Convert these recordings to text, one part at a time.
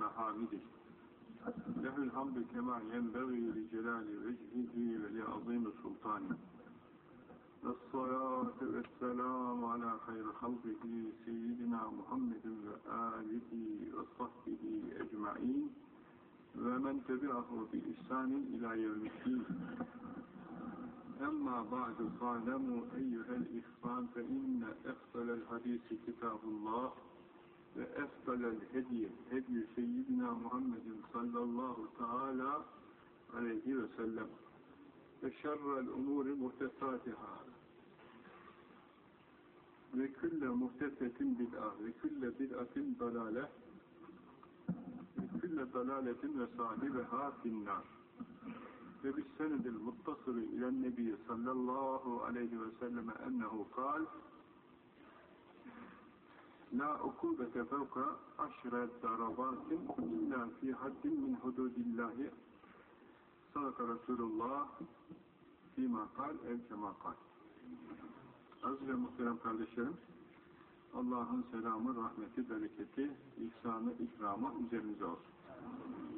محامده له الحمد كما ينبغي لجلال وجهه ولعظيم سلطانه. الصلاة والسلام على خير خلقه سيدنا محمد وآله وصحبه أجمعين. ومن تبعه بإحسان إلى يوم الدين. أما بعد فاعلموا أيها الإخوان فإن أفضل الحديث كتاب الله. وأفضل الهدي هدي سيدنا محمد صلى الله تعالى عليه وسلم وشر الأمور محدثاتها وكل محدثة بدعة وكل بدعة ضلالة وكل ضلالة وصاحبها في النار. senedil muttasılı ilen nebi sallallahu aleyhi ve selleme ennehu kal La ukubete fevka aşre darabatin illa fi haddin min hududillahi sadaka Resulullah fîmâ kal ev kemâ kal Aziz ve muhterem kardeşlerim Allah'ın selamı, rahmeti, bereketi, ihsanı, ikramı üzerinize olsun.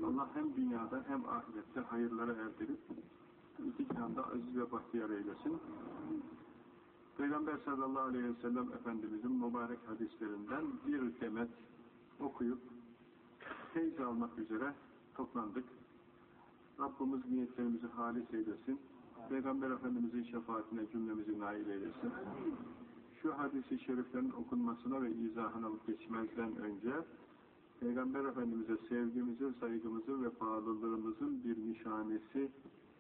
Allah hem dünyada hem ahirette hayırlara erdirip iki cihanda aziz ve bahtiyar eylesin. Peygamber sallallahu aleyhi ve sellem Efendimizin mübarek hadislerinden bir demet okuyup teyze almak üzere toplandık. Rabbimiz niyetlerimizi halis eylesin. Peygamber Efendimizin şefaatine cümlemizi nail eylesin. Şu hadisi şeriflerin okunmasına ve izahına geçmezden önce Peygamber Efendimiz'e sevgimizin, saygımızın ve pahalılığımızın bir nişanesi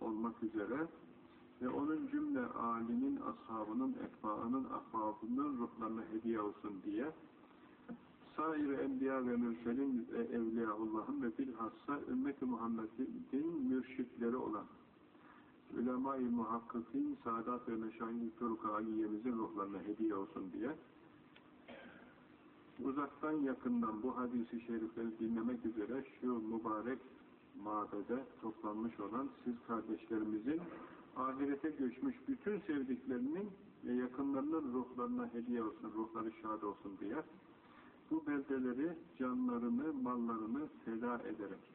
olmak üzere ve onun cümle âlinin, ashabının, etbaının, ahbabının ruhlarına hediye olsun diye sair enbiya ve mürselin ve evliyaullahın ve bilhassa ümmet-i Muhammed'in mürşitleri olan ulema-i muhakkikin, saadat ve meşahin turuk aliyemizin ruhlarına hediye olsun diye uzaktan yakından bu hadisi şerifleri dinlemek üzere şu mübarek mabede toplanmış olan siz kardeşlerimizin ahirete göçmüş bütün sevdiklerinin ve yakınlarının ruhlarına hediye olsun, ruhları şad olsun diye bu beldeleri, canlarını, mallarını feda ederek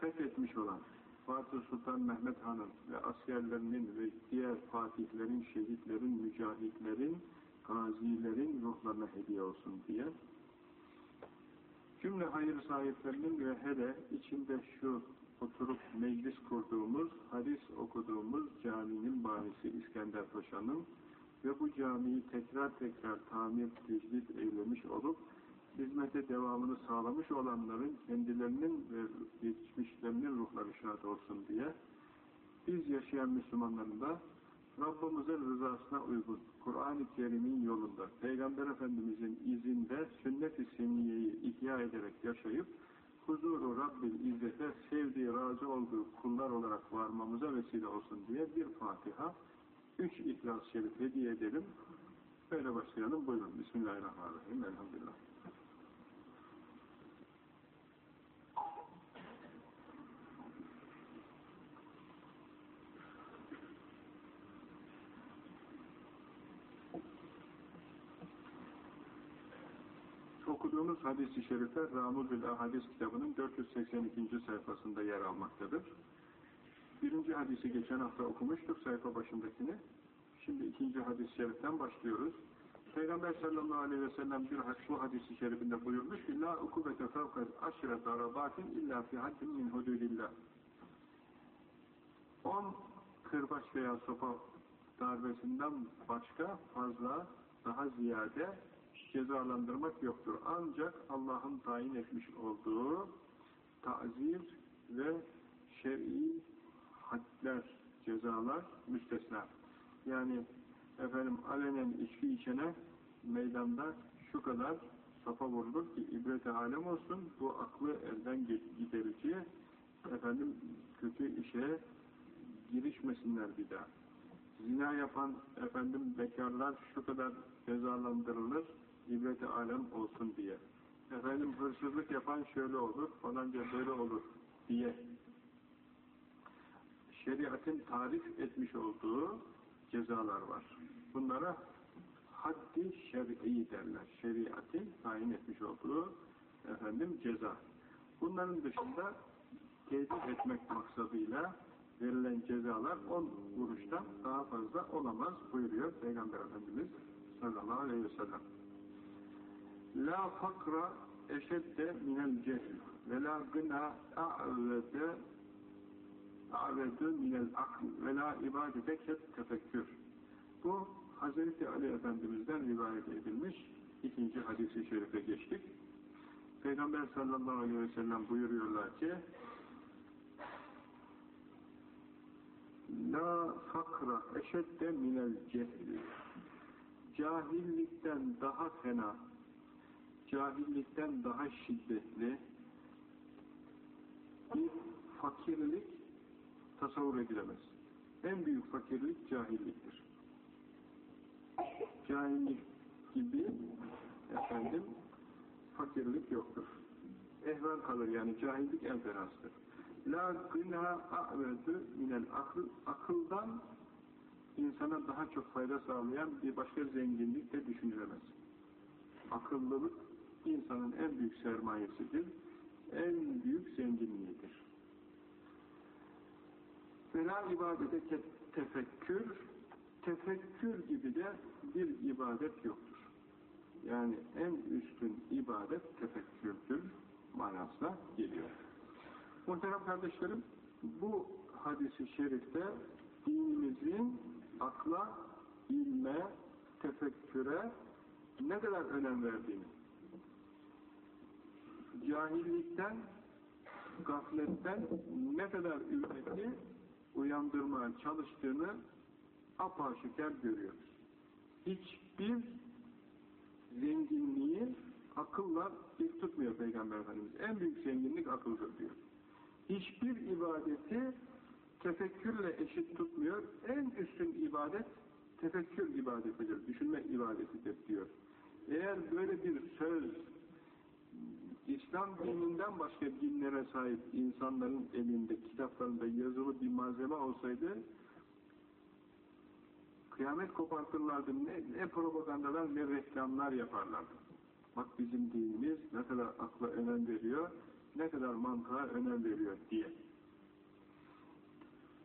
fethetmiş olan Fatih Sultan Mehmet Han'ın ve askerlerinin ve diğer fatihlerin, şehitlerin, mücahitlerin gazilerin ruhlarına hediye olsun diye cümle hayır sahiplerinin ve hele içinde şu oturup meclis kurduğumuz, hadis okuduğumuz caminin bahisi İskender Paşa'nın ve bu camiyi tekrar tekrar tamir, tecdit eylemiş olup hizmete devamını sağlamış olanların kendilerinin ve geçmişlerinin ruhları şad olsun diye biz yaşayan Müslümanların da Rabbimizin rızasına uygun, Kur'an-ı Kerim'in yolunda, Peygamber Efendimizin izinde sünnet-i seniyeyi ihya ederek yaşayıp, huzuru Rabbil İzzet'e sevdiği, razı olduğu kullar olarak varmamıza vesile olsun diye bir Fatiha, üç İhlas-ı Şerif hediye edelim. Böyle başlayalım. Buyurun. Bismillahirrahmanirrahim. Elhamdülillah. Okuduğumuz hadis-i şerifler Ramuzül Ahadis kitabının 482. sayfasında yer almaktadır. Birinci hadisi geçen hafta okumuştuk sayfa başındakini. Şimdi ikinci hadis-i şeriften başlıyoruz. Peygamber sallallahu aleyhi ve sellem bir bu hadis-i şerifinde buyurmuş ki La ukubete fevkaz aşire darabatin illa fi haddin min hududillah. On kırbaç veya sopa darbesinden başka fazla daha ziyade cezalandırmak yoktur. Ancak Allah'ın tayin etmiş olduğu tazir ve şer'i hadler, cezalar müstesna. Yani efendim alenen içki içene meydanda şu kadar safa vurulur ki ibret-i alem olsun, bu aklı elden giderici efendim kötü işe girişmesinler bir daha. Zina yapan efendim bekarlar şu kadar cezalandırılır, ibret-i alem olsun diye. Efendim hırsızlık yapan şöyle olur, falanca böyle olur diye şeriatın tarif etmiş olduğu cezalar var. Bunlara haddi şer'i derler. Şeriatın tayin etmiş olduğu efendim ceza. Bunların dışında tedbir etmek maksadıyla verilen cezalar 10 vuruştan daha fazla olamaz buyuruyor Peygamber Efendimiz sallallahu aleyhi ve sellem. La fakra eşedde minel cehl ve la gına a'vede a'vede minel akl ve la ibadete ket tefekkür. Bu Hazreti Ali Efendimiz'den rivayet edilmiş ikinci hadisi şerife geçtik. Peygamber sallallahu aleyhi ve sellem buyuruyorlar ki La fakra eşedde minel cehli Cahillikten daha fena cahillikten daha şiddetli bir fakirlik tasavvur edilemez. En büyük fakirlik cahilliktir. Cahillik gibi efendim fakirlik yoktur. Ehven kalır yani cahillik en fenasıdır. La gına a'vedü minel akıl akıldan insana daha çok fayda sağlayan bir başka zenginlik de düşünülemez. Akıllılık insanın en büyük sermayesidir, en büyük zenginliğidir. Vela ibadete tefekkür, tefekkür gibi de bir ibadet yoktur. Yani en üstün ibadet tefekkürdür manasına geliyor. Muhterem kardeşlerim, bu hadisi şerifte dinimizin akla, ilme, tefekküre ne kadar önem verdiğini, cahillikten, gafletten ne kadar ümmeti uyandırmaya çalıştığını apaşiker görüyoruz. Hiçbir zenginliği akılla bir tutmuyor Peygamber Efendimiz. En büyük zenginlik akıldır diyor. Hiçbir ibadeti tefekkürle eşit tutmuyor. En üstün ibadet tefekkür ibadetidir, düşünme ibadetidir diyor. Eğer böyle bir söz İslam dininden başka dinlere sahip insanların elinde, kitaplarında yazılı bir malzeme olsaydı kıyamet kopartırlardı. Ne, ne propagandalar ne reklamlar yaparlardı. Bak bizim dinimiz ne kadar akla önem veriyor, ne kadar mantığa önem veriyor diye.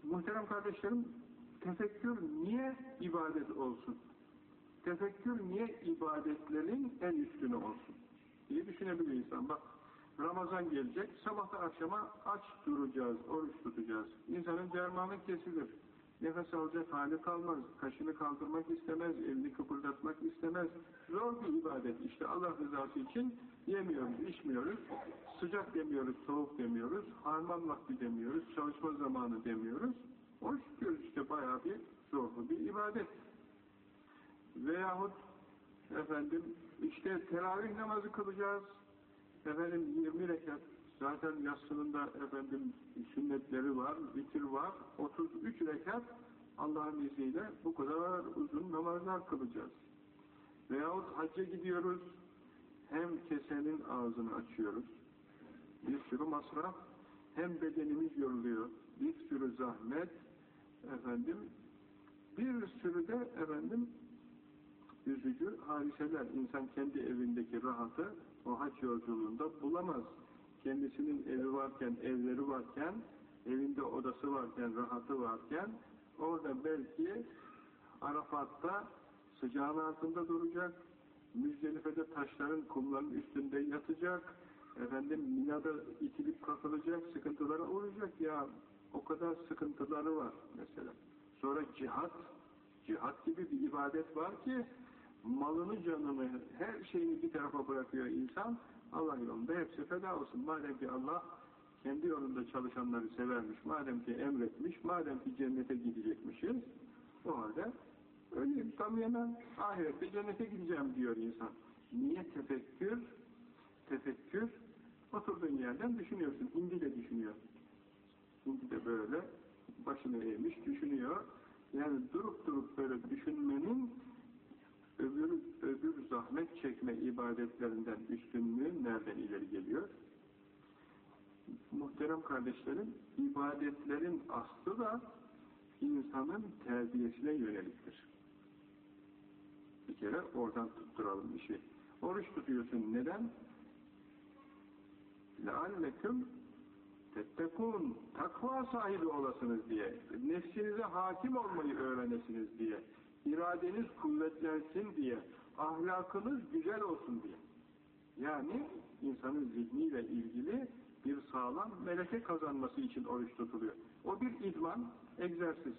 Muhterem kardeşlerim, tefekkür niye ibadet olsun? Tefekkür niye ibadetlerin en üstünü olsun? Diye düşünebilir insan. Bak, Ramazan gelecek, sabahta akşama aç duracağız, oruç tutacağız. İnsanın dermanı kesilir. Nefes alacak hali kalmaz. Kaşını kaldırmak istemez, elini kıpırdatmak istemez. Zor bir ibadet. İşte Allah rızası için yemiyoruz, içmiyoruz. Sıcak demiyoruz, soğuk demiyoruz. Harman vakti demiyoruz, çalışma zamanı demiyoruz. Oruç tutuyoruz işte bayağı bir zorlu bir ibadet. Veyahut efendim işte teravih namazı kılacağız. Efendim 20 rekat zaten yatsının efendim sünnetleri var, bitir var. 33 rekat Allah'ın izniyle bu kadar uzun namazlar kılacağız. Veyahut hacca gidiyoruz. Hem kesenin ağzını açıyoruz. Bir sürü masraf. Hem bedenimiz yoruluyor. Bir sürü zahmet. Efendim bir sürü de efendim üzücü hadiseler. İnsan kendi evindeki rahatı o haç yolculuğunda bulamaz. Kendisinin evi varken, evleri varken, evinde odası varken, rahatı varken, orada belki Arafat'ta sıcağın altında duracak, Müzdelife'de taşların, kumların üstünde yatacak, efendim Mina'da itilip kakılacak, sıkıntılara uğrayacak ya, o kadar sıkıntıları var mesela. Sonra cihat, cihat gibi bir ibadet var ki, malını, canını, her şeyini bir tarafa bırakıyor insan, Allah yolunda hepsi feda olsun. Madem ki Allah kendi yolunda çalışanları severmiş, madem ki emretmiş, madem ki cennete gidecekmişiz, o halde öleyim, tam yemem, ahirette cennete gideceğim diyor insan. Niye tefekkür? Tefekkür, oturduğun yerden düşünüyorsun, hindi de düşünüyor. Hindi de böyle başını eğmiş, düşünüyor. Yani durup durup böyle düşünmenin öbür, öbür zahmet çekme ibadetlerinden üstünlüğü nereden ileri geliyor? Muhterem kardeşlerim, ibadetlerin aslı da insanın terbiyesine yöneliktir. Bir kere oradan tutturalım işi. Oruç tutuyorsun. Neden? لَاَلَّكُمْ tettekun, takva sahibi olasınız diye, nefsinize hakim olmayı öğrenesiniz diye, iradeniz kuvvetlensin diye, ahlakınız güzel olsun diye. Yani insanın zihniyle ilgili bir sağlam meleke kazanması için oruç tutuluyor. O bir idman, egzersiz.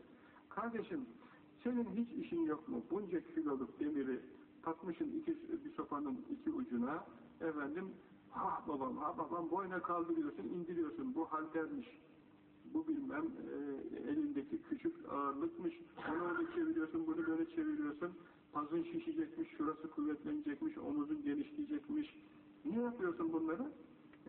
Kardeşim, senin hiç işin yok mu? Bunca kiloluk demiri takmışın iki, bir sopanın iki ucuna, efendim, ha babam, ha babam, boyuna kaldırıyorsun, indiriyorsun, bu haltermiş. Bu bilmem e, elindeki küçük ağırlıkmış, onu öyle çeviriyorsun, bunu böyle çeviriyorsun, pazın şişecekmiş, şurası kuvvetlenecekmiş, omuzun genişleyecekmiş. Niye yapıyorsun bunları?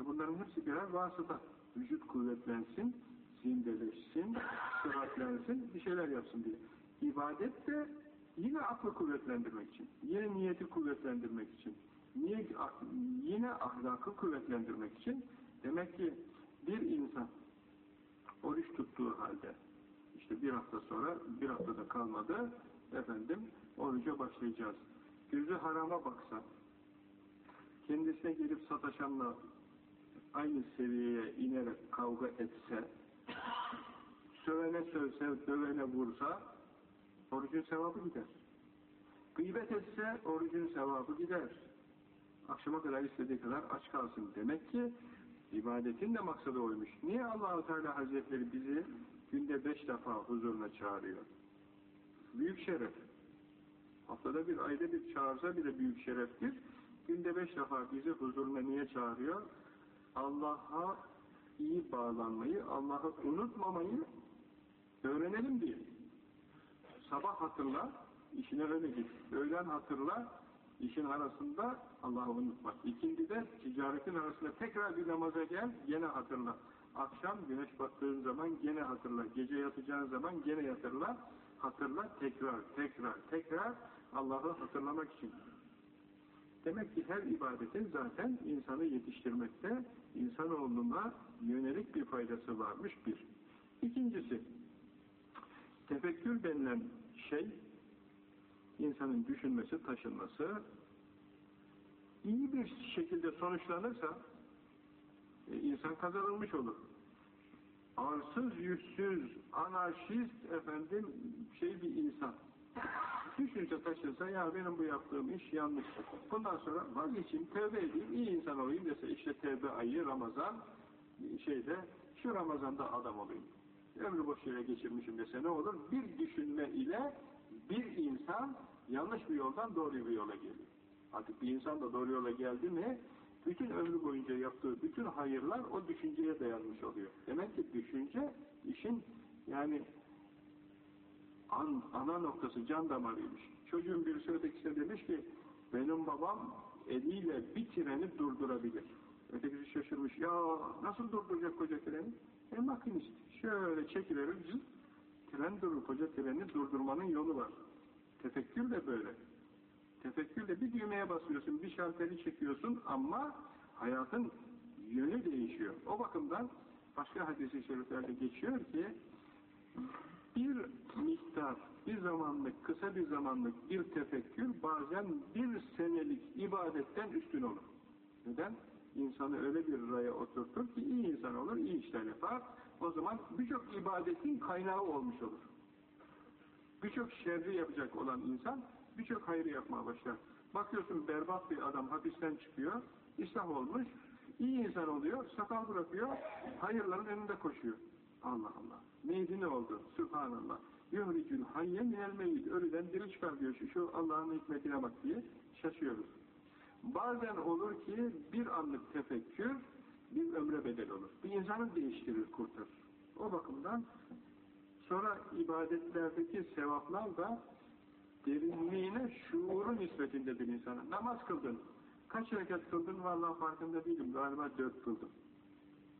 E bunların hepsi birer vasıta. Vücut kuvvetlensin, zindeleşsin, sıhhatlensin, bir şeyler yapsın diye. İbadet de yine aklı kuvvetlendirmek için, yine niyeti kuvvetlendirmek için, niye, yine ahlakı kuvvetlendirmek için. Demek ki bir insan oruç tuttuğu halde, işte bir hafta sonra, bir haftada kalmadı, efendim, oruca başlayacağız. Gözü harama baksa, kendisine gelip sataşanla aynı seviyeye inerek kavga etse, sövene sövse, dövene vursa, orucun sevabı gider. Gıybet etse, orucun sevabı gider. Akşama kadar istediği kadar aç kalsın. Demek ki ibadetin de maksadı oymuş. Niye allah Teala Hazretleri bizi günde beş defa huzuruna çağırıyor? Büyük şeref. Haftada bir, ayda bir çağırsa bile büyük şereftir. Günde beş defa bizi huzuruna niye çağırıyor? Allah'a iyi bağlanmayı, Allah'ı unutmamayı öğrenelim diye. Sabah hatırla, işine öyle git. Öğlen hatırla, işin arasında Allah'ı unutma. İkindi de ticaretin arasında tekrar bir namaza gel, gene hatırla. Akşam güneş battığın zaman gene hatırla. Gece yatacağın zaman gene hatırla. Hatırla, tekrar, tekrar, tekrar Allah'ı hatırlamak için. Demek ki her ibadetin zaten insanı yetiştirmekte, insanoğluna yönelik bir faydası varmış bir. İkincisi, tefekkür denilen şey, insanın düşünmesi, taşınması, iyi bir şekilde sonuçlanırsa, e, insan kazanılmış olur. Arsız, yüzsüz, anarşist, efendim, şey bir insan. Düşünce taşınsa, ya benim bu yaptığım iş yanlış. Bundan sonra vazgeçeyim, tevbe edeyim, iyi insan olayım dese, işte tevbe ayı, Ramazan, şeyde, şu Ramazan'da adam olayım. Ömrü boş yere geçirmişim dese ne olur? Bir düşünme ile bir insan yanlış bir yoldan doğru bir yola geliyor. Artık bir insan da doğru yola geldi mi, bütün ömrü boyunca yaptığı bütün hayırlar o düşünceye dayanmış oluyor. Demek ki düşünce işin yani an, ana noktası can damarıymış. Çocuğun birisi ötekisine demiş ki benim babam eliyle bir treni durdurabilir. Ötekisi şaşırmış. Ya nasıl durduracak koca treni? E makinist. Şöyle çekilir, tren durur. Koca treni durdurmanın yolu var. Tefekkür de böyle. Tefekkür de bir düğmeye basıyorsun, bir şalteri çekiyorsun ama hayatın yönü değişiyor. O bakımdan başka hadis-i şeriflerde geçiyor ki bir miktar, bir zamanlık, kısa bir zamanlık bir tefekkür bazen bir senelik ibadetten üstün olur. Neden? İnsanı öyle bir raya oturtur ki iyi insan olur, iyi işler yapar. O zaman birçok ibadetin kaynağı olmuş olur. Birçok şerri yapacak olan insan birçok hayrı yapmaya başlar. Bakıyorsun berbat bir adam hapisten çıkıyor, İslam olmuş, iyi insan oluyor, sakal bırakıyor, hayırların önünde koşuyor. Allah Allah. Neydi ne oldu? Sübhanallah. Yuhricül hayye minel meyyid. Ölüden diri çıkar diyor. Şu, şu Allah'ın hikmetine bak diye şaşıyoruz. Bazen olur ki bir anlık tefekkür bir ömre bedel olur. Bir insanı değiştirir, kurtarır. O bakımdan sonra ibadetlerdeki sevaplar da derinliğine, şuuru nispetindedir insana. Namaz kıldın. Kaç rekat kıldın? Vallahi farkında değilim. Galiba dört kıldım.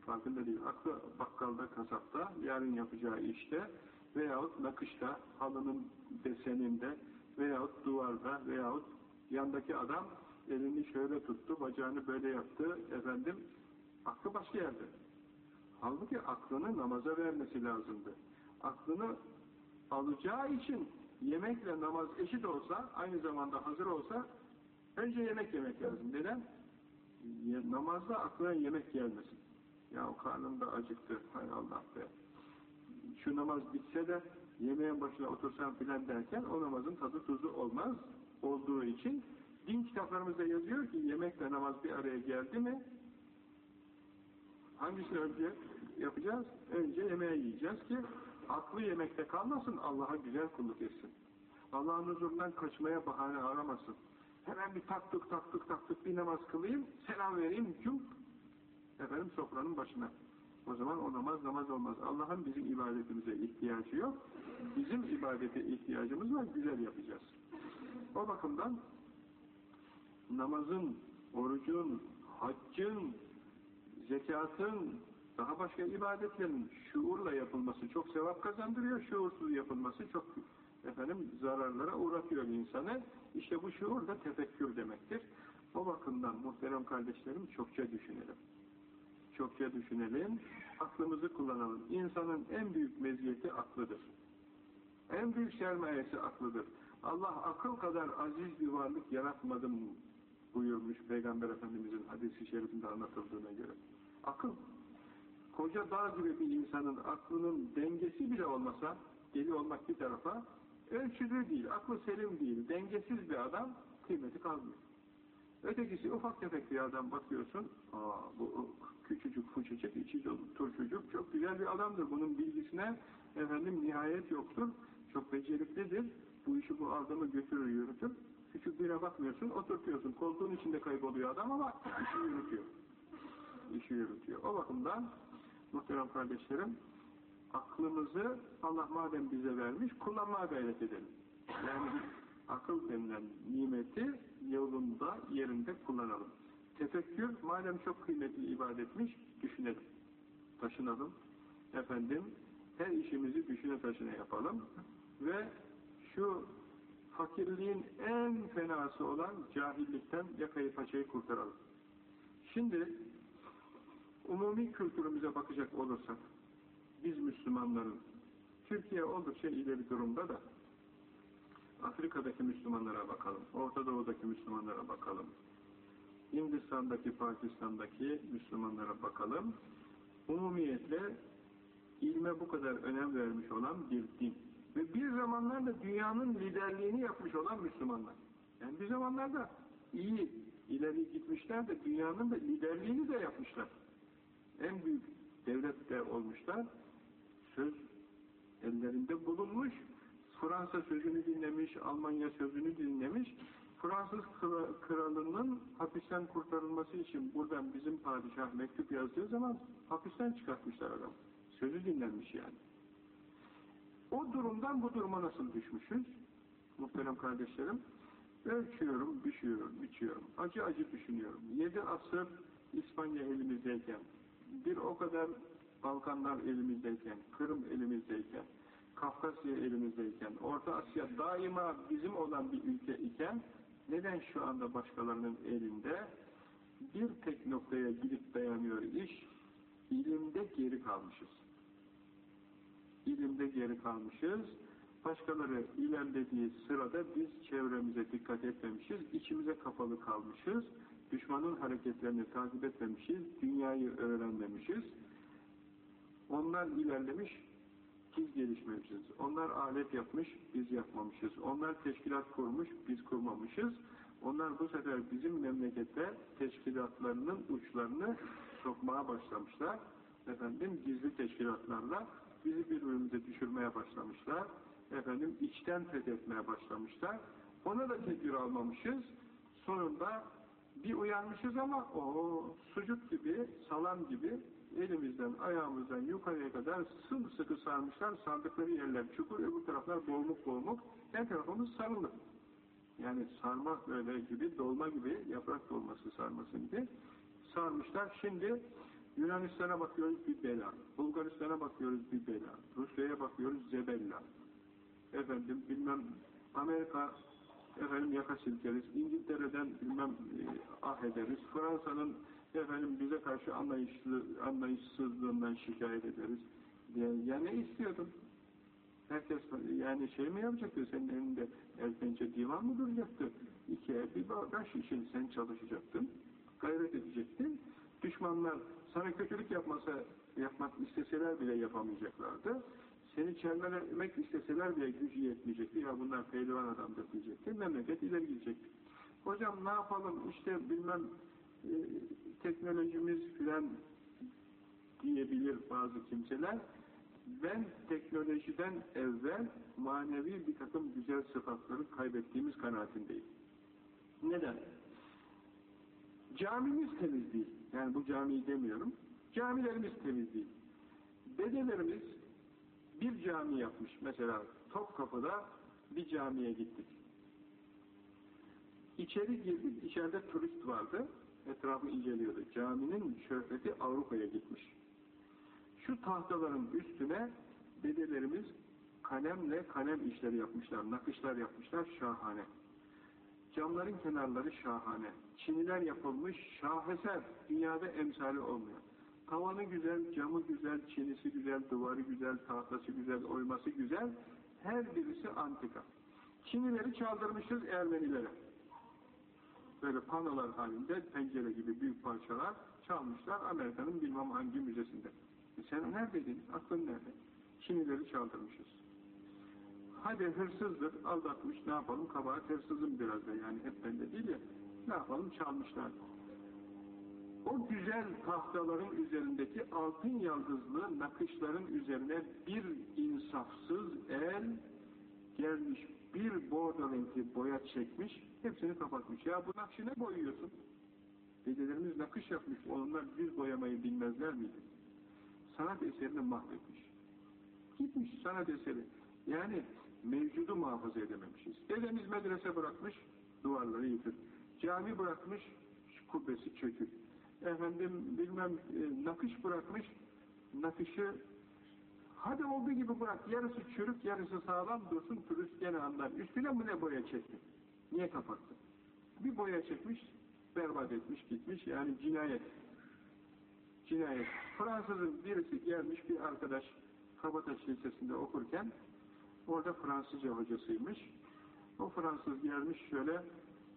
Farkında değil. Aklı bakkalda, kasapta, yarın yapacağı işte veyahut nakışta, halının deseninde veyahut duvarda veyahut yandaki adam elini şöyle tuttu, bacağını böyle yaptı, efendim, aklı başka yerde. Halbuki aklını namaza vermesi lazımdı. Aklını alacağı için yemekle namaz eşit olsa, aynı zamanda hazır olsa, önce yemek yemek lazım. Neden? namazda aklına yemek gelmesin. Ya karnım da acıktı, hay Allah be. Şu namaz bitse de yemeğin başına otursam filan derken o namazın tadı tuzu olmaz olduğu için din kitaplarımızda yazıyor ki yemekle namaz bir araya geldi mi hangisini önce yapacağız? Önce yemeği yiyeceğiz ki aklı yemekte kalmasın, Allah'a güzel kulluk etsin. Allah'ın huzurundan kaçmaya bahane aramasın. Hemen bir taktık taktık taktık bir namaz kılayım, selam vereyim, cum, efendim sofranın başına. O zaman o namaz namaz olmaz. Allah'ın bizim ibadetimize ihtiyacı yok. Bizim ibadete ihtiyacımız var, güzel yapacağız. O bakımdan namazın, orucun, haccın, zekatın, daha başka ibadetlerin şuurla yapılması çok sevap kazandırıyor, şuursuz yapılması çok efendim zararlara uğratıyor insanı. İşte bu şuur da tefekkür demektir. O bakımdan muhterem kardeşlerim çokça düşünelim. Çokça düşünelim, aklımızı kullanalım. İnsanın en büyük meziyeti aklıdır. En büyük sermayesi aklıdır. Allah akıl kadar aziz bir varlık yaratmadım buyurmuş Peygamber Efendimizin hadisi şerifinde anlatıldığına göre. Akıl. Koca dağ gibi bir insanın aklının dengesi bile olmasa, deli olmak bir tarafa, ölçülü değil, aklı selim değil, dengesiz bir adam kıymeti kalmıyor. Ötekisi ufak tefek bir adam bakıyorsun, aa bu küçücük fıçıcık, içi turşucuk, çok güzel bir adamdır. Bunun bilgisine efendim nihayet yoktur. Çok beceriklidir. Bu işi bu adamı götürür, yürütür. Küçük birine bakmıyorsun, oturtuyorsun. Koltuğun içinde kayboluyor adam ama işi yürütüyor. İşi yürütüyor. O bakımdan muhterem kardeşlerim, aklımızı Allah madem bize vermiş, kullanmaya gayret edelim. Yani akıl denilen nimeti yolunda, yerinde kullanalım. Tefekkür, madem çok kıymetli ibadetmiş, düşünelim. Taşınalım. Efendim, her işimizi düşüne taşına yapalım. Ve şu fakirliğin en fenası olan cahillikten yakayı paçayı kurtaralım. Şimdi umumi kültürümüze bakacak olursak biz Müslümanların Türkiye oldukça ileri durumda da Afrika'daki Müslümanlara bakalım, Orta Doğu'daki Müslümanlara bakalım, Hindistan'daki, Pakistan'daki Müslümanlara bakalım. Umumiyetle ilme bu kadar önem vermiş olan bir din. Ve bir zamanlarda dünyanın liderliğini yapmış olan Müslümanlar. Yani bir zamanlarda iyi ileri gitmişler de dünyanın da liderliğini de yapmışlar. En büyük devlette olmuşlar. Söz ellerinde bulunmuş. Fransa sözünü dinlemiş, Almanya sözünü dinlemiş. Fransız kralının hapisten kurtarılması için buradan bizim padişah mektup yazdığı zaman hapisten çıkartmışlar adam. Sözü dinlenmiş yani. O durumdan bu duruma nasıl düşmüşüz? Muhterem kardeşlerim, ölçüyorum, düşüyorum, biçiyorum. Acı acı düşünüyorum. Yedi asır İspanya elimizdeyken, bir o kadar Balkanlar elimizdeyken, Kırım elimizdeyken, Kafkasya elimizdeyken, Orta Asya daima bizim olan bir ülke iken, neden şu anda başkalarının elinde bir tek noktaya gidip dayanıyor iş? İlimde geri kalmışız. İlimde geri kalmışız. Başkaları ilerlediği sırada biz çevremize dikkat etmemişiz, içimize kapalı kalmışız, düşmanın hareketlerini takip etmemişiz, dünyayı öğrenmemişiz. Onlar ilerlemiş, biz gelişmemişiz. Onlar alet yapmış, biz yapmamışız. Onlar teşkilat kurmuş, biz kurmamışız. Onlar bu sefer bizim memlekette teşkilatlarının uçlarını sokmaya başlamışlar. Efendim gizli teşkilatlarla bizi birbirimize düşürmeye başlamışlar. Efendim içten fethetmeye başlamışlar. Ona da tedbir almamışız. Sonunda bir uyanmışız ama o sucuk gibi, salam gibi elimizden, ayağımızdan yukarıya kadar sımsıkı sarmışlar, sardıkları yerler çukur, öbür taraflar boğuluk boğuluk, her tarafımız sarılı. Yani sarma böyle gibi, dolma gibi, yaprak dolması sarması gibi sarmışlar. Şimdi Yunanistan'a bakıyoruz bir bela, Bulgaristan'a bakıyoruz bir bela, Rusya'ya bakıyoruz zebella. Efendim bilmem Amerika efendim yaka silkeriz, İngiltere'den bilmem e, ah ederiz, Fransa'nın efendim bize karşı anlayışlı, anlayışsızlığından şikayet ederiz. Yani, ya ne istiyordun? Herkes yani şey mi yapacaktı? Senin elinde el pençe divan mı duracaktı? İki el bir baş için sen çalışacaktın. gayret edecektin. Düşmanlar sana kötülük yapmasa, yapmak isteseler bile yapamayacaklardı. Seni çelmelemek isteseler bile gücü yetmeyecekti. Ya bunlar pehlivan adamdır diyecekti. Memleket ileri gidecekti. Hocam ne yapalım işte bilmem e, teknolojimiz filan diyebilir bazı kimseler. Ben teknolojiden evvel manevi bir takım güzel sıfatları kaybettiğimiz kanaatindeyim. Neden? Camimiz temiz değil. Yani bu camiyi demiyorum. Camilerimiz temiz değil. Dedelerimiz bir cami yapmış. Mesela Topkapı'da bir camiye gittik. İçeri girdik, içeride turist vardı. Etrafı inceliyordu. Caminin şöhreti Avrupa'ya gitmiş. Şu tahtaların üstüne dedelerimiz kalemle kalem işleri yapmışlar, nakışlar yapmışlar, şahane. Camların kenarları şahane. Çiniler yapılmış, şaheser. Dünyada emsali olmuyor. Tavanı güzel, camı güzel, çinisi güzel, duvarı güzel, tahtası güzel, oyması güzel. Her birisi antika. Çinileri çaldırmışız Ermenilere. Böyle panolar halinde pencere gibi büyük parçalar çalmışlar Amerika'nın bilmem hangi müzesinde. E sen neredeydin? Aklın nerede? Çinileri çaldırmışız. Hadi hırsızdır, aldatmış, ne yapalım? Kabahat hırsızım biraz da yani hep bende değil ya. Ne yapalım? Çalmışlar. O güzel tahtaların üzerindeki altın yaldızlı nakışların üzerine bir insafsız el gelmiş bir bordo renkli boya çekmiş, hepsini kapatmış. Ya bu nakşı ne boyuyorsun? Dedelerimiz nakış yapmış, onlar düz boyamayı bilmezler miydi? Sanat eserini mahvetmiş. Gitmiş sanat eseri. Yani mevcudu muhafaza edememişiz. Dedemiz medrese bırakmış, duvarları yıkık. Cami bırakmış, kubbesi çökük. Efendim bilmem e, nakış bırakmış, nakışı hadi olduğu gibi bırak, yarısı çürük, yarısı sağlam dursun, turist gene anlar. Üstüne mi ne boya çekti? Niye kapattı? Bir boya çekmiş, berbat etmiş, gitmiş, yani cinayet. Cinayet. Fransızın birisi gelmiş, bir arkadaş Kabataş Lisesi'nde okurken, orada Fransızca hocasıymış. O Fransız gelmiş şöyle,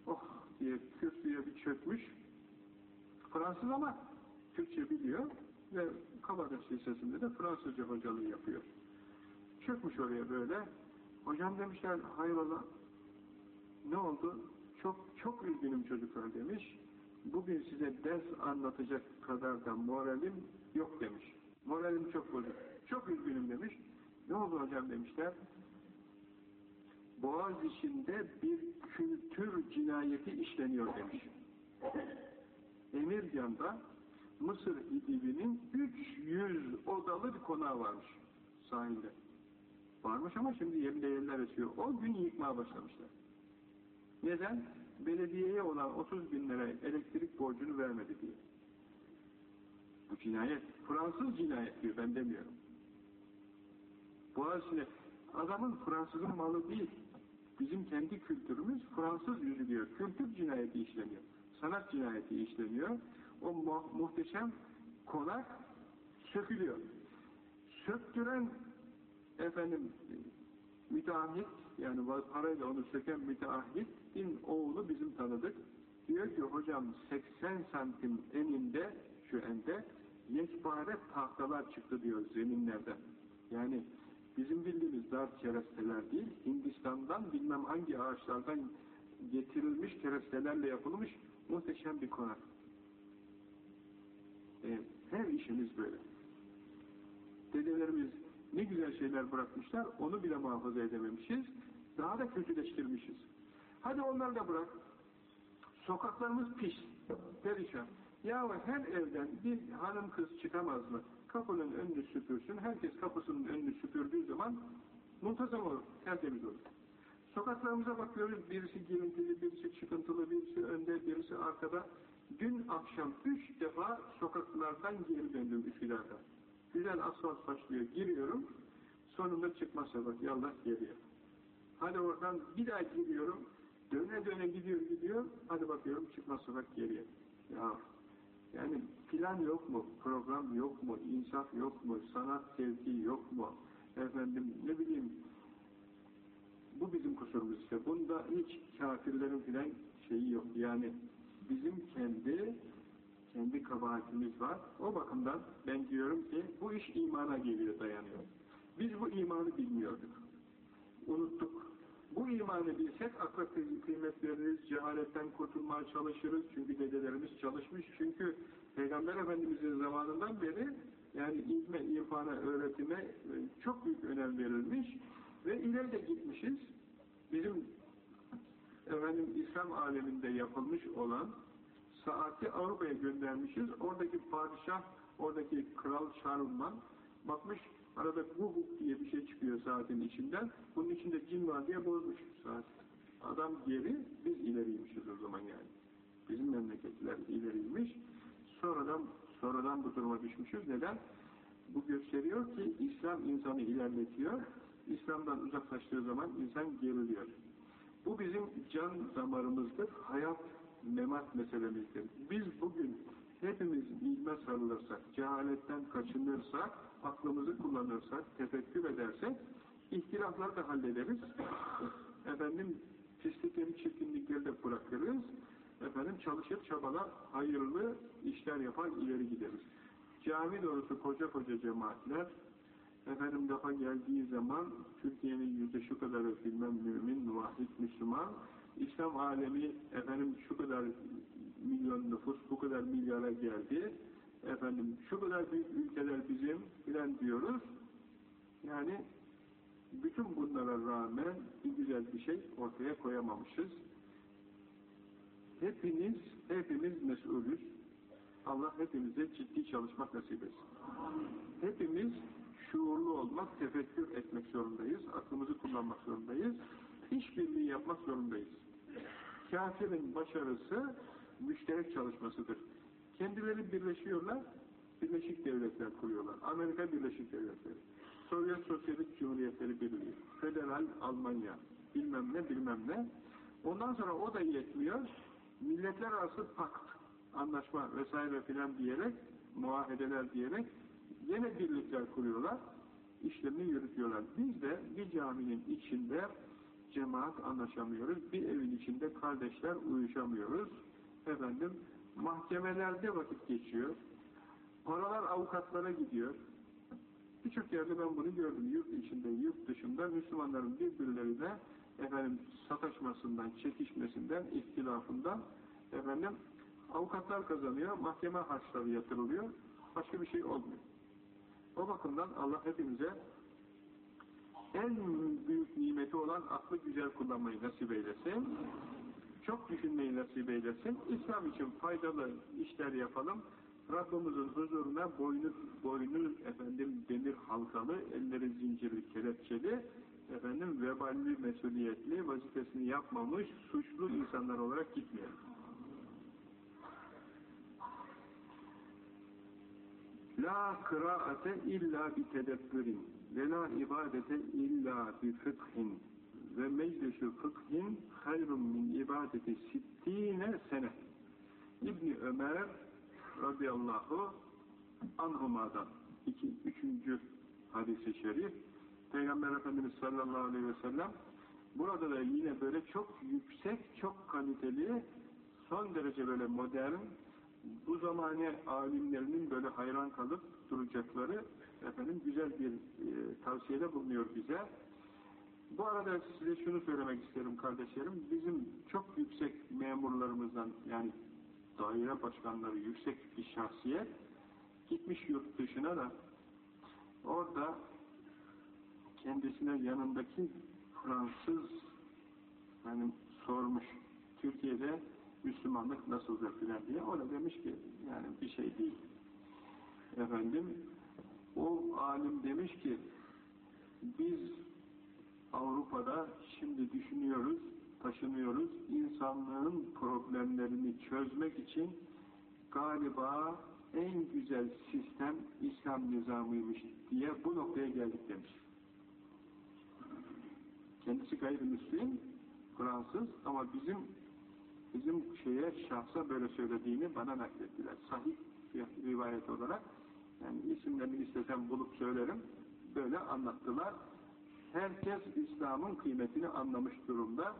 oh diye kürsüye bir çökmüş, Fransız ama Türkçe biliyor ve Kabataş Lisesi'nde de Fransızca hocalığı yapıyor. Çökmüş oraya böyle. Hocam demişler hayrola ne oldu? Çok çok üzgünüm çocuklar demiş. Bugün size ders anlatacak kadar da moralim yok demiş. Moralim çok bozuk. Çok üzgünüm demiş. Ne oldu hocam demişler. Boğaz içinde bir kültür cinayeti işleniyor demiş. Emirgan'da Mısır İdili'nin 300 odalı bir konağı varmış sahilde. Varmış ama şimdi yerinde yerler esiyor. O gün yıkmaya başlamışlar. Neden? Belediyeye olan 30 bin lira elektrik borcunu vermedi diye. Bu cinayet. Fransız cinayet diyor ben demiyorum. Boğaziçi'ne adamın Fransızın malı değil. Bizim kendi kültürümüz Fransız yüzü diyor. Kültür cinayeti işleniyor sanat cinayeti işleniyor. O mu muhteşem konak sökülüyor. Söktüren efendim müteahhit yani parayla onu söken müteahhitin oğlu bizim tanıdık. Diyor ki hocam 80 santim eninde şu ende yekpare tahtalar çıktı diyor zeminlerden. Yani bizim bildiğimiz dar keresteler değil, Hindistan'dan bilmem hangi ağaçlardan getirilmiş kerestelerle yapılmış Muhteşem bir konak. Evet, her işimiz böyle. Dedelerimiz ne güzel şeyler bırakmışlar, onu bile muhafaza edememişiz. Daha da kötüleştirmişiz. Hadi onları da bırak. Sokaklarımız pis, perişan. Ya her evden bir hanım kız çıkamaz mı? Kapının önünü süpürsün. Herkes kapısının önünü süpürdüğü zaman muntazam olur, tertemiz olur. Sokaklarımıza bakıyoruz, birisi girintili, birisi çıkıntılı, birisi önde, birisi arkada. Dün akşam üç defa sokaklardan geri döndüm Üsküdar'da. Güzel asfalt başlıyor, giriyorum, sonunda çıkma sokak, yallah geriye. Hadi oradan bir daha giriyorum, döne döne gidiyor gidiyor, hadi bakıyorum çıkma sokak geriye. Ya yani plan yok mu, program yok mu, insaf yok mu, sanat sevgi yok mu, efendim ne bileyim bu bizim kusurumuz işte. Bunda hiç kafirlerin filan şeyi yok. Yani bizim kendi Kendi kabahatimiz var. O bakımdan ben diyorum ki bu iş imana geliyor, dayanıyor. Biz bu imanı bilmiyorduk. Unuttuk. Bu imanı bilsek akla kıymet veririz, cehaletten kurtulmaya çalışırız. Çünkü dedelerimiz çalışmış. Çünkü Peygamber Efendimiz'in zamanından beri yani ilme, irfana, öğretime e, çok büyük önem verilmiş ve ileri de gitmişiz. Bizim efendim İslam aleminde yapılmış olan saati Avrupa'ya göndermişiz. Oradaki padişah, oradaki kral Şarlman bakmış arada guguk diye bir şey çıkıyor saatin içinden. Bunun içinde cin var diye bozmuş saat. Adam geri, biz ileriymişiz o zaman yani. Bizim memleketler ileriymiş. Sonradan sonradan bu duruma düşmüşüz. Neden? Bu gösteriyor ki İslam insanı ilerletiyor. İslam'dan uzaklaştığı zaman insan geriliyor. Bu bizim can damarımızdır, hayat, memat meselemizdir. Biz bugün hepimiz ilme sarılırsak, cehaletten kaçınırsak, aklımızı kullanırsak, tefekkür edersek, ihtilafları da hallederiz. Efendim, pislikleri, çirkinlikleri de bırakırız. Efendim, çalışır çabalar, hayırlı işler yapar, ileri gideriz. Cami doğrusu koca koca cemaatler, efendim lafa geldiği zaman Türkiye'nin yüzde şu kadarı bilmem mümin, muvahhid, Müslüman, İslam alemi efendim şu kadar milyon nüfus, bu kadar milyara geldi, efendim şu kadar büyük ülkeler bizim filan diyoruz. Yani bütün bunlara rağmen bir güzel bir şey ortaya koyamamışız. Hepiniz, hepimiz mesulüz. Allah hepimize ciddi çalışmak nasip etsin. Hepimiz şuurlu olmak, tefekkür etmek zorundayız. Aklımızı kullanmak zorundayız. İşbirliği yapmak zorundayız. Kafirin başarısı müşterek çalışmasıdır. Kendileri birleşiyorlar, Birleşik Devletler kuruyorlar. Amerika Birleşik Devletleri, Sovyet Sosyalist Cumhuriyetleri Birliği, Federal Almanya, bilmem ne bilmem ne. Ondan sonra o da yetmiyor. Milletler arası pakt, anlaşma vesaire filan diyerek, muahedeler diyerek yine birlikler kuruyorlar, işlerini yürütüyorlar. Biz de bir caminin içinde cemaat anlaşamıyoruz, bir evin içinde kardeşler uyuşamıyoruz. Efendim, mahkemelerde vakit geçiyor, paralar avukatlara gidiyor. Birçok yerde ben bunu gördüm, yurt içinde, yurt dışında Müslümanların birbirlerine efendim sataşmasından, çekişmesinden, ihtilafından efendim avukatlar kazanıyor, mahkeme harçları yatırılıyor, başka bir şey olmuyor. O bakımdan Allah hepimize en büyük nimeti olan aklı güzel kullanmayı nasip eylesin. Çok düşünmeyi nasip eylesin. İslam için faydalı işler yapalım. Rabbimizin huzuruna boynu, boynu efendim demir halkalı, elleri zincirli, kelepçeli, efendim veballi, mesuliyetli, vazifesini yapmamış, suçlu insanlar olarak gitmeyelim. La kıraate illa bi tedebbürin ve la ibadete illa bi fıkhin ve meclisü fıkhin hayrun min ibadeti sittine sene. İbni Ömer radıyallahu anhumadan iki, üçüncü hadisi şerif Peygamber Efendimiz sallallahu aleyhi ve sellem burada da yine böyle çok yüksek, çok kaliteli son derece böyle modern bu zamane alimlerinin böyle hayran kalıp duracakları efendim güzel bir e, tavsiyede bulunuyor bize. Bu arada size şunu söylemek isterim kardeşlerim. Bizim çok yüksek memurlarımızdan yani daire başkanları yüksek bir şahsiyet gitmiş yurt dışına da orada kendisine yanındaki Fransız yani sormuş Türkiye'de Müslümanlık nasıldır filan diye. O da demiş ki yani bir şey değil. Efendim o alim demiş ki biz Avrupa'da şimdi düşünüyoruz, taşınıyoruz. insanlığın problemlerini çözmek için galiba en güzel sistem İslam nizamıymış diye bu noktaya geldik demiş. Kendisi gayrimüslim, Fransız ama bizim bizim şeye şahsa böyle söylediğini bana naklettiler. Sahih rivayet olarak yani isimlerini istesem bulup söylerim. Böyle anlattılar. Herkes İslam'ın kıymetini anlamış durumda.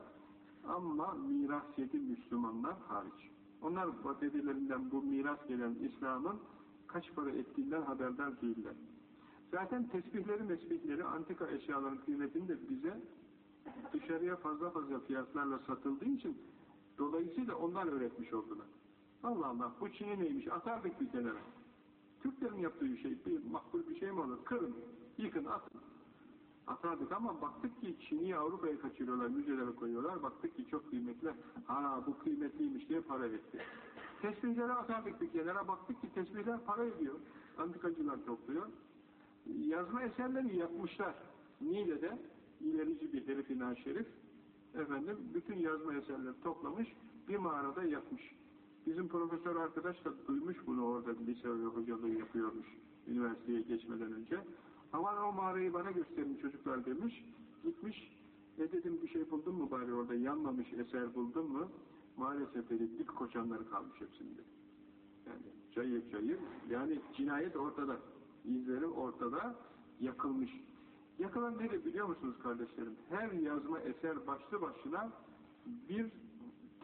Ama miras yedi Müslümanlar hariç. Onlar dedelerinden bu miras gelen İslam'ın kaç para ettiğinden haberdar değiller. Zaten tesbihleri mesbihleri, antika eşyaların kıymetini de bize dışarıya fazla fazla fiyatlarla satıldığı için dolayısıyla onlar öğretmiş oldular. Allah Allah bu Çin'e neymiş atardık bir kenara. Türklerin yaptığı şey bir makbul bir şey mi olur? Kırın, yıkın, atın. Atardık ama baktık ki Çin'i Avrupa'ya kaçırıyorlar, müzelere koyuyorlar. Baktık ki çok kıymetli. Ha bu kıymetliymiş diye para etti. Tesbihleri atardık bir kenara. Baktık ki tesbihler para ediyor. Antikacılar topluyor. Yazma eserleri yapmışlar. Niğde'de ilerici bir herif Şerif efendim bütün yazma eserleri toplamış bir mağarada yapmış. Bizim profesör arkadaş da duymuş bunu orada lise hocalığı yapıyormuş üniversiteye geçmeden önce. Aman o mağarayı bana gösterin çocuklar demiş. Gitmiş. Ne dedim bir şey buldun mu bari orada yanmamış eser buldun mu? Maalesef dedi ilk koçanları kalmış hepsinde. Yani cayır cayır. Yani cinayet ortada. İzleri ortada. Yakılmış. Yakılan nedir biliyor musunuz kardeşlerim? Her yazma eser başlı başına bir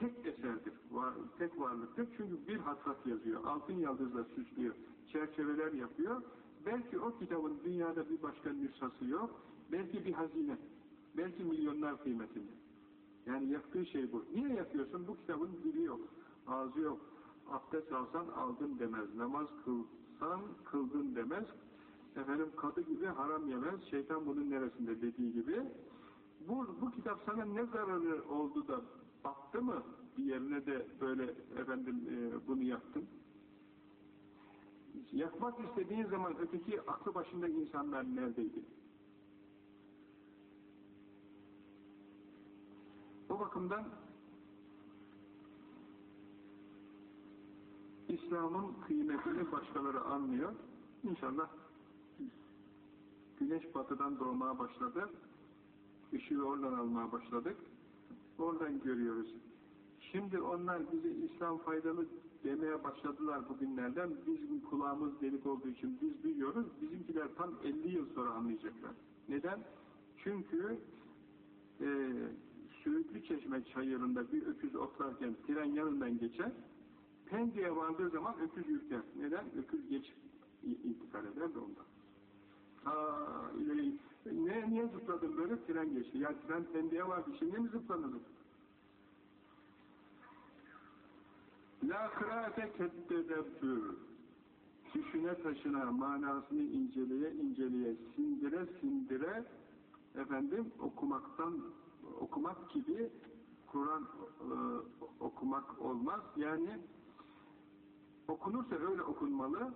tek eserdir. Var, tek varlıktır. Çünkü bir hatrat yazıyor. Altın yıldızla süslüyor. Çerçeveler yapıyor. Belki o kitabın dünyada bir başka nüshası yok. Belki bir hazine. Belki milyonlar kıymetinde. Yani yaptığı şey bu. Niye yapıyorsun? Bu kitabın dili yok. Ağzı yok. Abdest alsan aldın demez. Namaz kılsan kıldın demez. Efendim kadı gibi haram yemez. Şeytan bunun neresinde dediği gibi. Bu, bu kitap sana ne zararı oldu da baktı mı bir yerine de böyle efendim e, bunu yaptın? Yakmak istediğin zaman öteki aklı başında insanlar neredeydi? O bakımdan İslam'ın kıymetini başkaları anlıyor. İnşallah güneş batıdan doğmaya başladı. Işığı oradan almaya başladık. Oradan görüyoruz. Şimdi onlar bize İslam faydalı demeye başladılar bugünlerden. Bizim kulağımız delik olduğu için biz duyuyoruz. Bizimkiler tam 50 yıl sonra anlayacaklar. Neden? Çünkü e, Söğütlü Çeşme çayırında bir öküz otlarken tren yanından geçer. Pendik'e vardığı zaman öküz ürker. Neden? Öküz geç intikal eder de ondan. İleri, ne, niye zıpladın böyle? Tren geçti. Ya tren Pendik'e vardı. Şimdi mi zıplanırız? La kıraate kettedebbür. Düşüne taşına, manasını inceleye inceleye, sindire sindire, efendim okumaktan, okumak gibi Kur'an e, okumak olmaz. Yani okunursa öyle okunmalı,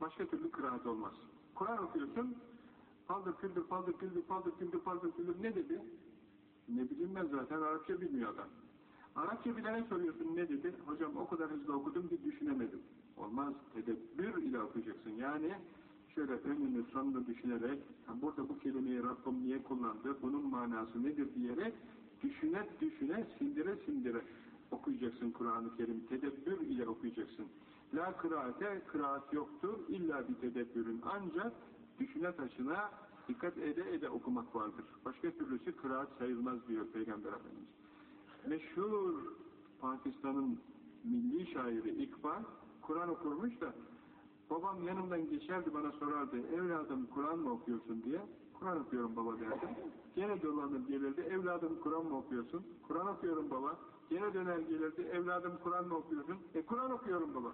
başka türlü kıraat olmaz. Kur'an okuyorsun, paldır küldür, paldır küldür, paldır küldür, paldır küldür ne dedi? Ne bileyim ben zaten Arapça bilmiyor adam. Arapça bilene soruyorsun ne dedi? Hocam o kadar hızlı okudum ki düşünemedim. Olmaz. Tedebbür ile okuyacaksın. Yani şöyle önünü sonunu düşünerek burada bu kelimeyi Rabbim niye kullandı? Bunun manası nedir diyerek düşüne düşüne sindire sindire okuyacaksın Kur'an-ı Kerim. Tedebbür ile okuyacaksın. La kıraate, kıraat yoktur. İlla bir tedebbürün. Ancak düşüne taşına dikkat ede ede okumak vardır. Başka türlüsü kıraat sayılmaz diyor Peygamber Efendimiz meşhur Pakistan'ın milli şairi İkbal Kur'an okurmuş da babam yanımdan geçerdi bana sorardı evladım Kur'an mı okuyorsun diye Kur'an okuyorum baba derdim. Gene dolanır gelirdi evladım Kur'an mı okuyorsun? Kur'an okuyorum baba. Gene döner gelirdi evladım Kur'an mı okuyorsun? E Kur'an okuyorum baba.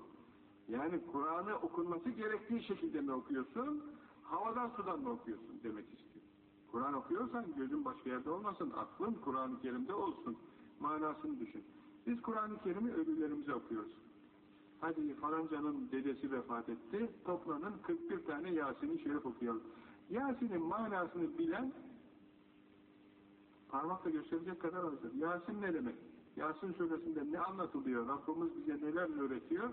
Yani Kur'an'ı okunması gerektiği şekilde mi okuyorsun? Havadan sudan mı okuyorsun demek istiyor. Kur'an okuyorsan gözün başka yerde olmasın. Aklın Kur'an-ı Kerim'de olsun manasını düşün. Biz Kur'an-ı Kerim'i ölülerimize okuyoruz. Hadi falancanın dedesi vefat etti, toplanın 41 tane Yasin-i Şerif okuyalım. Yasin'in manasını bilen parmakla gösterecek kadar azdır. Yasin ne demek? Yasin suresinde ne anlatılıyor? Rabbimiz bize neler öğretiyor?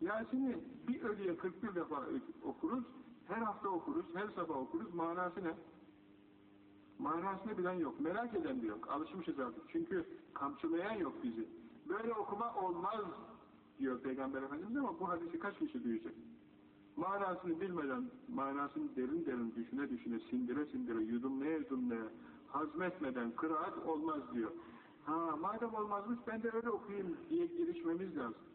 Yasin'i bir ölüye 41 defa okuruz, her hafta okuruz, her sabah okuruz. Manası ne? Manasını bilen yok, merak eden de yok. Alışmışız artık. Çünkü kamçılayan yok bizi. Böyle okuma olmaz diyor Peygamber Efendimiz ama bu hadisi kaç kişi duyacak? Manasını bilmeden, manasını derin derin düşüne düşüne, sindire sindire, yudumlaya yudumlaya, hazmetmeden kıraat olmaz diyor. Ha madem olmazmış ben de öyle okuyayım diye girişmemiz lazım.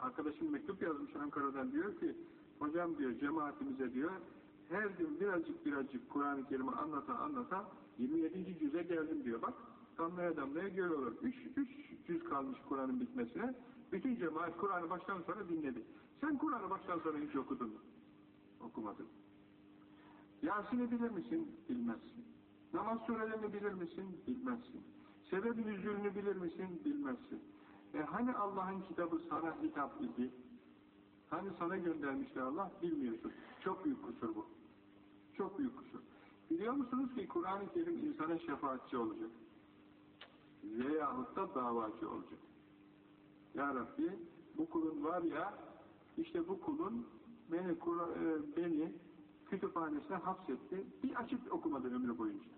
Arkadaşım mektup yazmış Ankara'dan diyor ki hocam diyor cemaatimize diyor her gün birazcık birazcık Kur'an-ı Kerim'i anlata anlata 27. cüze geldim diyor bak damlaya damlaya göl olur. 3 üç cüz kalmış Kur'an'ın bitmesine. Bütün cemaat Kur'an'ı baştan sona dinledi. Sen Kur'an'ı baştan sona hiç okudun mu? Okumadın. Yasin'i bilir misin? Bilmezsin. Namaz surelerini bilir misin? Bilmezsin. Sebebin üzülünü bilir misin? Bilmezsin. E hani Allah'ın kitabı sana hitap idi? Hani sana göndermişti Allah? Bilmiyorsun. Çok büyük kusur bu. Çok büyük kusur. Biliyor musunuz ki Kur'an-ı Kerim insana şefaatçi olacak. Veyahut da davacı olacak. Ya Rabbi bu kulun var ya işte bu kulun beni, e, beni kütüphanesine hapsetti. Bir açıp okumadı ömrü boyunca.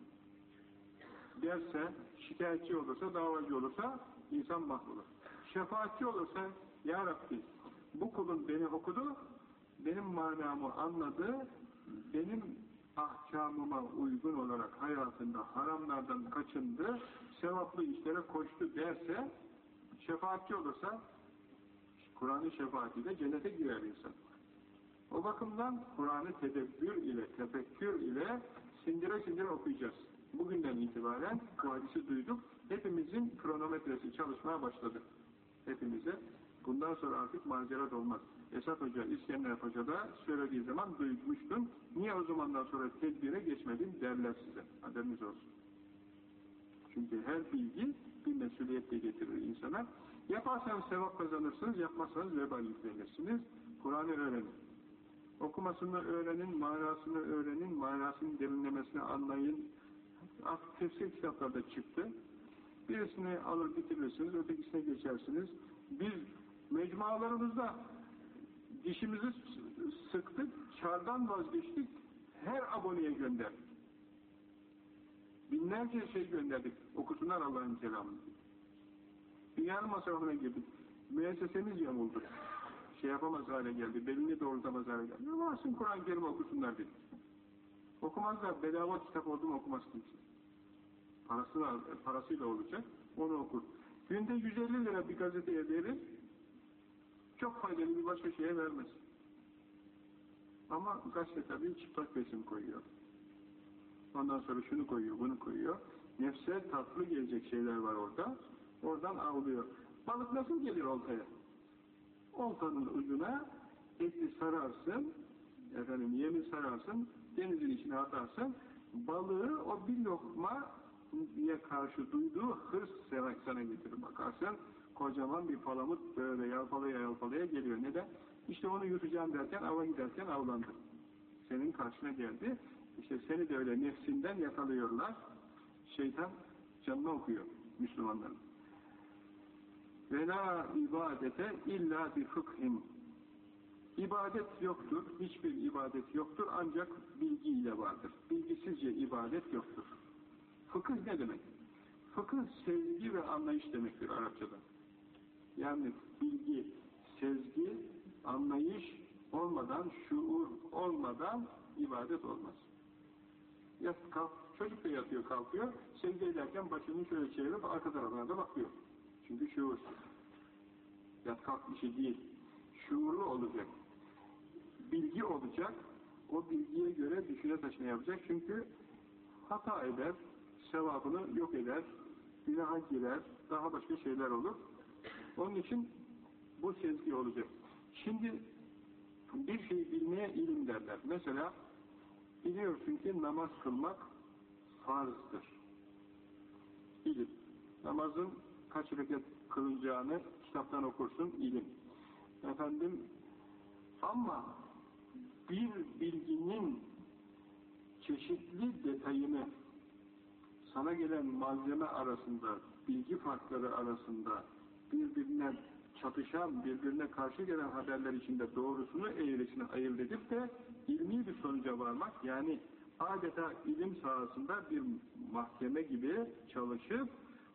Derse, şikayetçi olursa, davacı olursa insan mahvolur. Şefaatçi olursa, Ya Rabbi bu kulun beni okudu, benim manamı anladı, benim ahkamıma uygun olarak hayatında haramlardan kaçındı, sevaplı işlere koştu derse, şefaatçi olursa, Kur'an'ın şefaatiyle cennete girer insan. O bakımdan Kur'an'ı tedebbür ile, tefekkür ile sindire sindire okuyacağız. Bugünden itibaren bu hadisi duyduk. Hepimizin kronometresi çalışmaya başladı. Hepimize. Bundan sonra artık mazeret olmaz. Esat Hoca, İskender Hoca da söylediği zaman duymuştum. Niye o zamandan sonra tedbire geçmedin derler size. Haberiniz olsun. Çünkü her bilgi bir mesuliyet de getirir insana. Yaparsanız sevap kazanırsınız, yapmazsanız vebal yüklenirsiniz. Kur'an'ı öğrenin. Okumasını öğrenin, manasını öğrenin, manasının derinlemesine anlayın. Artık tefsir kitaplarda çıktı. Birisini alır bitirirsiniz, ötekisine geçersiniz. Biz mecmualarımızda dişimizi sıktık, çardan vazgeçtik, her aboneye gönderdik. Binlerce şey gönderdik, okusunlar Allah'ın kelamını. Dünyanın masrafına girdik. Müessesemiz yamuldu. Şey yapamaz hale geldi, belini doğrultamaz hale geldi. Varsın Kur'an-ı Kerim okusunlar dedik. Okumazlar, bedava kitap oldu mu okumaz kimse. Parasını, parasıyla olacak, onu okur. Günde 150 lira bir gazeteye verir, çok faydalı bir başka şeye vermez. Ama gazete tabii çıplak resim koyuyor. Ondan sonra şunu koyuyor, bunu koyuyor. Nefse tatlı gelecek şeyler var orada. Oradan avlıyor. Balık nasıl gelir oltaya? Oltanın ucuna eti sararsın, efendim yemi sararsın, denizin içine atarsın, balığı o bir lokma diye karşı duyduğu hırs sana getirir bakarsın. Kocaman bir palamut böyle yalpalaya yalpalaya geliyor. Neden? İşte onu yutacağım derken, ava giderken avlandı. Senin karşına geldi. İşte seni de öyle nefsinden yakalıyorlar. Şeytan canına okuyor Müslümanların. Ve la ibadete illa bi fıkhin. İbadet yoktur, hiçbir ibadet yoktur ancak bilgiyle vardır. Bilgisizce ibadet yoktur. Fıkıh ne demek? Fıkıh sevgi ve anlayış demektir Arapçada. Yani bilgi, sezgi, anlayış olmadan, şuur olmadan ibadet olmaz. Yat, kalk, çocuk da yatıyor kalkıyor, secde ederken başını şöyle çevirip arka tarafına da bakıyor. Çünkü şuursuz. Yat kalk işi değil. Şuurlu olacak. Bilgi olacak. O bilgiye göre düşüne taşına yapacak. Çünkü hata eder, sevabını yok eder, günaha girer, daha başka şeyler olur. Onun için bu sezgi olacak. Şimdi bir şey bilmeye ilim derler. Mesela biliyorsun ki namaz kılmak farzdır. İlim. Namazın kaç rekat kılınacağını kitaptan okursun, ilim. Efendim, ama bir bilginin çeşitli detayını sana gelen malzeme arasında, bilgi farkları arasında birbirine çatışan, birbirine karşı gelen haberler içinde doğrusunu, eğrisini ayırt edip de ilmi bir sonuca varmak, yani adeta ilim sahasında bir mahkeme gibi çalışıp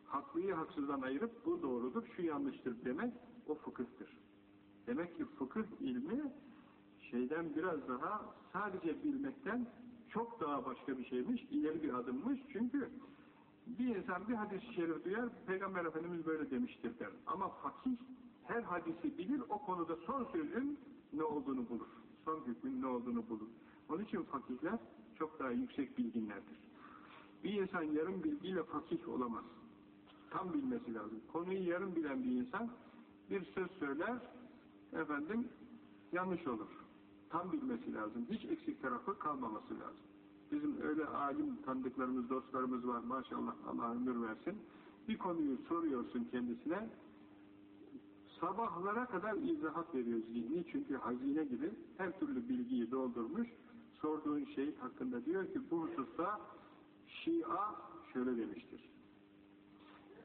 haklıyı haksızdan ayırıp bu doğrudur, şu yanlıştır demek o fıkıhtır. Demek ki fıkıh ilmi şeyden biraz daha sadece bilmekten çok daha başka bir şeymiş, ileri bir adımmış. Çünkü Bir insan bir hadis-i şerif duyar, Peygamber Efendimiz böyle demiştir der. Ama fakih her hadisi bilir, o konuda son sözün ne olduğunu bulur. Son hükmün ne olduğunu bulur. Onun için fakihler çok daha yüksek bilginlerdir. Bir insan yarım bilgiyle fakih olamaz. Tam bilmesi lazım. Konuyu yarım bilen bir insan bir söz söyler, efendim yanlış olur. Tam bilmesi lazım. Hiç eksik tarafı kalmaması lazım. Bizim öyle alim tanıdıklarımız, dostlarımız var maşallah Allah ömür versin. Bir konuyu soruyorsun kendisine, sabahlara kadar izahat veriyor zihni çünkü hazine gibi her türlü bilgiyi doldurmuş. Sorduğun şey hakkında diyor ki bu hususta Şia şöyle demiştir.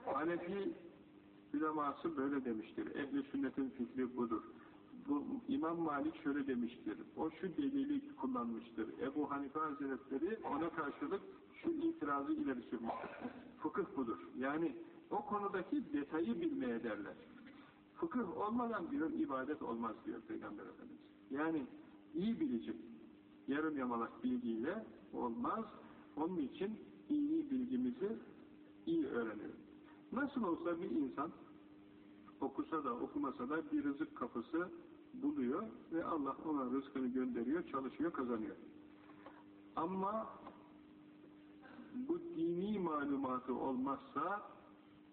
Hanefi uleması böyle demiştir. Ehli sünnetin fikri budur. Bu İmam Malik şöyle demiştir. O şu delili kullanmıştır. Ebu Hanife Hazretleri ona karşılık şu itirazı ileri sürmüştür. Fıkıh budur. Yani o konudaki detayı bilmeye derler. Fıkıh olmadan bir ibadet olmaz diyor Peygamber Efendimiz. Yani iyi bilecek. Yarım yamalak bilgiyle olmaz. Onun için iyi bilgimizi iyi öğrenelim. Nasıl olsa bir insan okusa da okumasa da bir rızık kapısı buluyor ve Allah ona rızkını gönderiyor, çalışıyor, kazanıyor. Ama bu dini malumatı olmazsa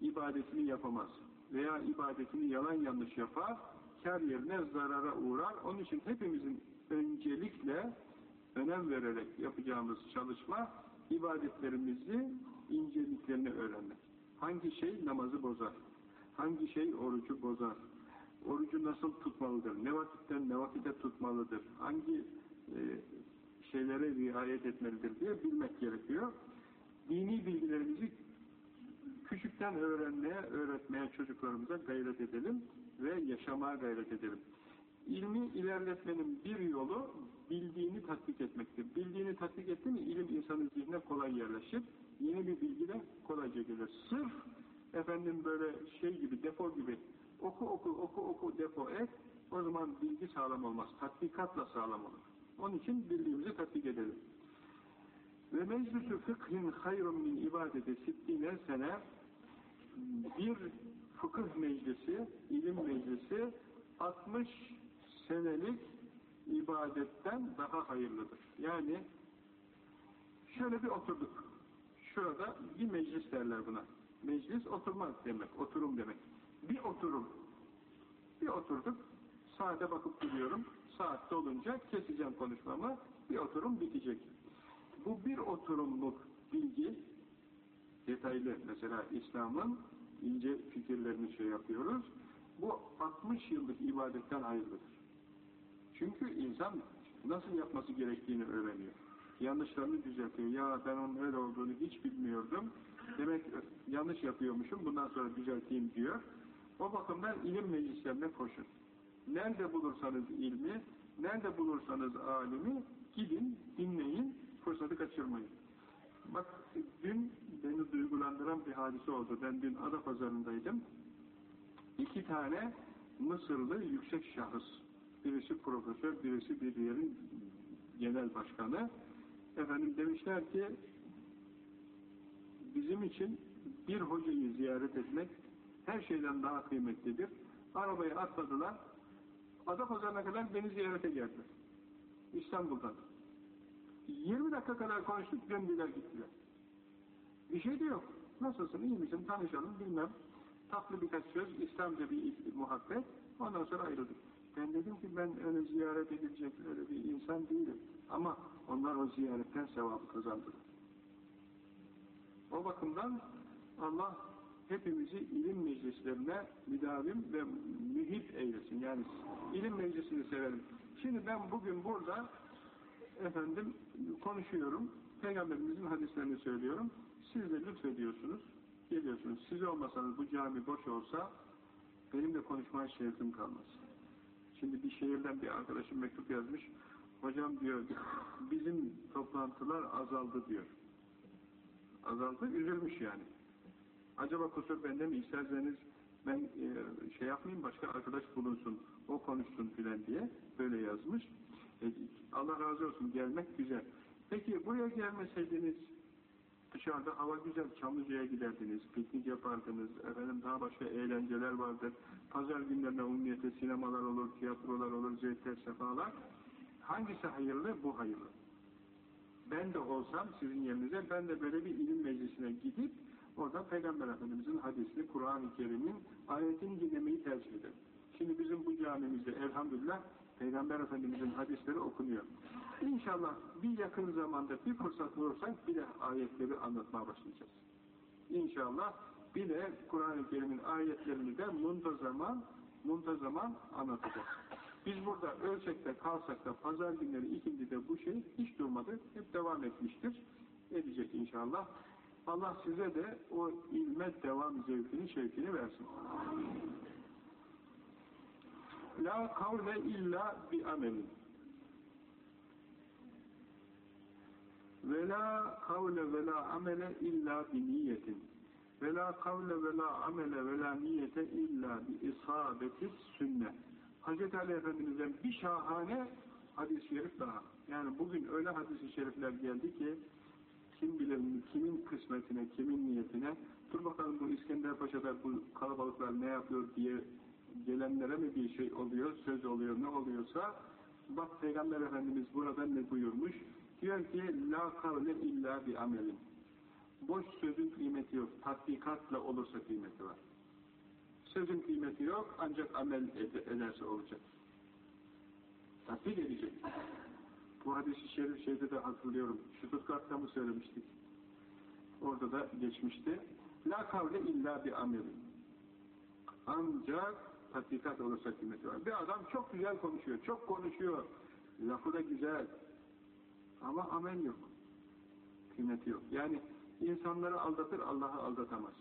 ibadetini yapamaz. Veya ibadetini yalan yanlış yapar, kar yerine zarara uğrar. Onun için hepimizin öncelikle önem vererek yapacağımız çalışma ibadetlerimizi inceliklerini öğrenmek. Hangi şey namazı bozar? Hangi şey orucu bozar? Orucu nasıl tutmalıdır? Ne vakitten ne vakitte tutmalıdır? Hangi e, şeylere riayet etmelidir diye bilmek gerekiyor. Dini bilgilerimizi küçükten öğrenmeye, öğretmeye çocuklarımıza gayret edelim ve yaşamaya gayret edelim. İlmi ilerletmenin bir yolu bildiğini tatbik etmektir. Bildiğini tatbik etti mi ilim insanın zihnine kolay yerleşir. Yeni bir bilgi de kolayca gelir. Sırf efendim böyle şey gibi, depo gibi oku oku oku oku depo et o zaman bilgi sağlam olmaz. Tatbikatla sağlam olur. Onun için bildiğimizi tatbik edelim. Ve meclisü fıkhin hayrun min ibadeti sittine sene bir fıkıh meclisi, ilim meclisi 60 senelik ibadetten daha hayırlıdır. Yani şöyle bir oturduk. Şurada bir meclis derler buna. Meclis oturmak demek, oturum demek. Bir oturum. Bir oturduk. Saate bakıp duruyorum. Saat dolunca keseceğim konuşmamı. Bir oturum bitecek. Bu bir oturumluk bilgi detaylı mesela İslam'ın ince fikirlerini şey yapıyoruz. Bu 60 yıllık ibadetten hayırlıdır. Çünkü insan nasıl yapması gerektiğini öğreniyor. Yanlışlarını düzeltiyor. Ya ben onun öyle olduğunu hiç bilmiyordum. Demek yanlış yapıyormuşum. Bundan sonra düzelteyim diyor. O bakımdan ilim meclislerine koşun. Nerede bulursanız ilmi, nerede bulursanız alimi gidin, dinleyin, fırsatı kaçırmayın. Bak dün beni duygulandıran bir hadise oldu. Ben dün Adapazarı'ndaydım. İki tane Mısırlı yüksek şahıs. Birisi profesör, birisi bir yerin genel başkanı. Efendim demişler ki bizim için bir hocayı ziyaret etmek her şeyden daha kıymetlidir. Arabayı atladılar. Adapazarı'na kadar beni ziyarete geldiler. İstanbul'dan. 20 dakika kadar konuştuk, döndüler gittiler. Bir şey de yok. Nasılsın, iyi misin, tanışalım, bilmem. Tatlı birkaç söz, İslamca bir muhabbet. Ondan sonra ayrıldık. Ben dedim ki ben öyle ziyaret edilecek öyle bir insan değilim. Ama onlar o ziyaretten sevabı kazandılar. O bakımdan Allah hepimizi ilim meclislerine müdavim ve mühip eylesin. Yani ilim meclisini severim. Şimdi ben bugün burada efendim konuşuyorum. Peygamberimizin hadislerini söylüyorum. Siz de lütfediyorsunuz. Geliyorsunuz. Siz olmasanız bu cami boş olsa benim de konuşmaya şerefim kalmaz. Şimdi bir şehirden bir arkadaşım mektup yazmış. Hocam diyor bizim toplantılar azaldı diyor. Azaldı, üzülmüş yani. Acaba kusur bende mi? İsterseniz ben e, şey yapmayayım başka arkadaş bulunsun, o konuşsun filan diye böyle yazmış. E, Allah razı olsun gelmek güzel. Peki buraya gelmeseydiniz Dışarıda hava güzel, Çamlıca'ya giderdiniz, piknik yapardınız, efendim daha başka eğlenceler vardır. Pazar günlerine umumiyete sinemalar olur, tiyatrolar olur, zevkler, sefalar. Hangisi hayırlı? Bu hayırlı. Ben de olsam sizin yerinize, ben de böyle bir ilim meclisine gidip, orada Peygamber Efendimiz'in hadisini, Kur'an-ı Kerim'in ayetini dinlemeyi tercih ederim. Şimdi bizim bu camimizde elhamdülillah Peygamber Efendimiz'in hadisleri okunuyor. İnşallah bir yakın zamanda bir fırsat bulursak bile ayetleri anlatmaya başlayacağız. İnşallah bile Kur'an-ı Kerim'in ayetlerini de muntazaman muntazaman anlatacağız. Biz burada ölsek de kalsak da pazar günleri ikindide bu şey hiç durmadı. Hep devam etmiştir. Edecek inşallah. Allah size de o ilme devam zevkini, şevkini versin. La kavle illa bi amelin. Ve la kavle ve la amele illa bi niyetin. Ve la kavle ve la amele ve la niyete illa bi isabetis sünnet. Hz. Ali Efendimiz'den bir şahane hadis-i şerif daha. Yani bugün öyle hadis-i şerifler geldi ki kim bilir kimin kısmetine, kimin niyetine dur bakalım bu İskender Paşa'da bu kalabalıklar ne yapıyor diye gelenlere mi bir şey oluyor, söz oluyor, ne oluyorsa bak Peygamber Efendimiz burada ne buyurmuş? Diyor ki la kavle illa bi amelin. Boş sözün kıymeti yok. Tatbikatla olursa kıymeti var. Sözün kıymeti yok ancak amel ed ederse olacak. Tatbik edecek. Bu hadis-i şerif şeyde de hatırlıyorum. Stuttgart'ta mı söylemiştik? Orada da geçmişti. La kavle illa bi amelin. Ancak tatbikat olursa kıymeti var. Bir adam çok güzel konuşuyor, çok konuşuyor. Lafı da güzel. Ama amel yok. Kıymeti yok. Yani insanları aldatır, Allah'ı aldatamaz.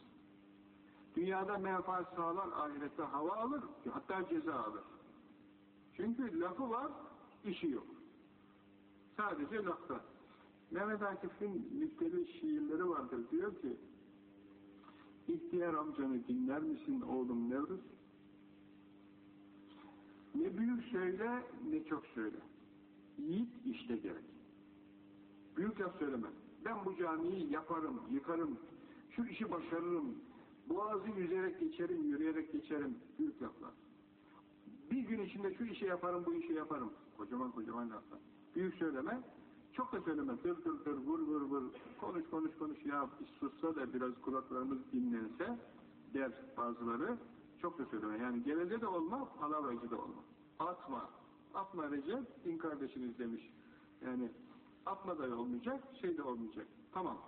Dünyada menfaat sağlar, ahirette hava alır, hatta ceza alır. Çünkü lafı var, işi yok. Sadece lafta. Mehmet Akif'in müfteli şiirleri vardır. Diyor ki, İhtiyar amcanı dinler misin oğlum Nevruz? Ne büyük söyle, ne çok söyle. Yiğit işte gerek. Büyük laf söyleme. Ben bu camiyi yaparım, yıkarım, şu işi başarırım, boğazı yüzerek geçerim, yürüyerek geçerim. Büyük laflar. Bir gün içinde şu işi yaparım, bu işi yaparım. Kocaman kocaman laflar. Büyük söyleme, çok da söyleme. Dır dır dır, vur vur vur. Konuş konuş konuş. Ya sussa da biraz kulaklarımız dinlense der bazıları. Çok da söyleme. Yani geveze de olma, palavracı da olma. Atma. Atma Recep, din kardeşiniz demiş. Yani atma da olmayacak, şey de olmayacak. Tamam.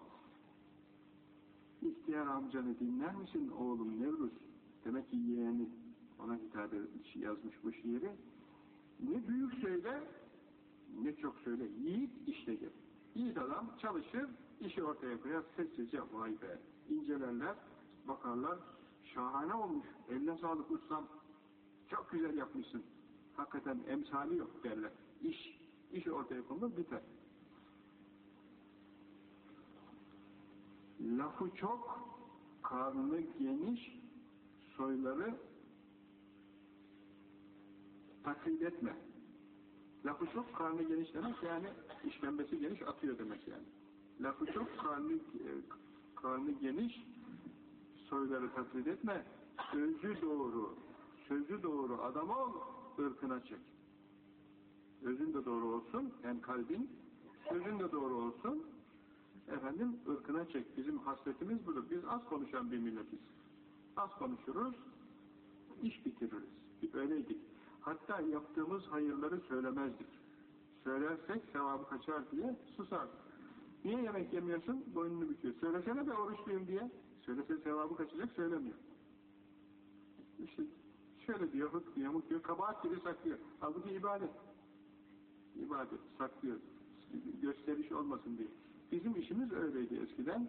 İhtiyar amcanı dinler misin oğlum Nevruz? Demek ki yeğeni ona hitap etmiş, yazmış bu şiiri. Ne büyük söyle, ne çok söyle. Yiğit işte gel. Yiğit adam çalışır, işi ortaya koyar, sessizce vay be. İncelerler, bakarlar, şahane olmuş, eline sağlık ustam, çok güzel yapmışsın. Hakikaten emsali yok derler. İş, iş ortaya konulur, biter. Lafı çok, karnı geniş, soyları taklit etme. Çok, karnı geniş demek yani işkembesi geniş atıyor demek yani. Çok, karnı, e, karnı geniş, soyları taklit etme. Sözü doğru, sözü doğru adam ol, ırkına çek. Özün de doğru olsun, yani kalbin, sözün de doğru olsun, efendim ırkına çek. Bizim hasretimiz budur. Biz az konuşan bir milletiz. Az konuşuruz, iş bitiririz. Öyleydik. Hatta yaptığımız hayırları söylemezdik. Söylersek sevabı kaçar diye susardık. Niye yemek yemiyorsun? Boynunu büküyor. Söylesene be oruçluyum diye. Söylese sevabı kaçacak, söylemiyor. İşte şöyle diyor, hık diyor, mut diyor, kabahat gibi saklıyor. Halbuki ibadet. İbadet, saklıyor. Gösteriş olmasın diye. Bizim işimiz öyleydi eskiden.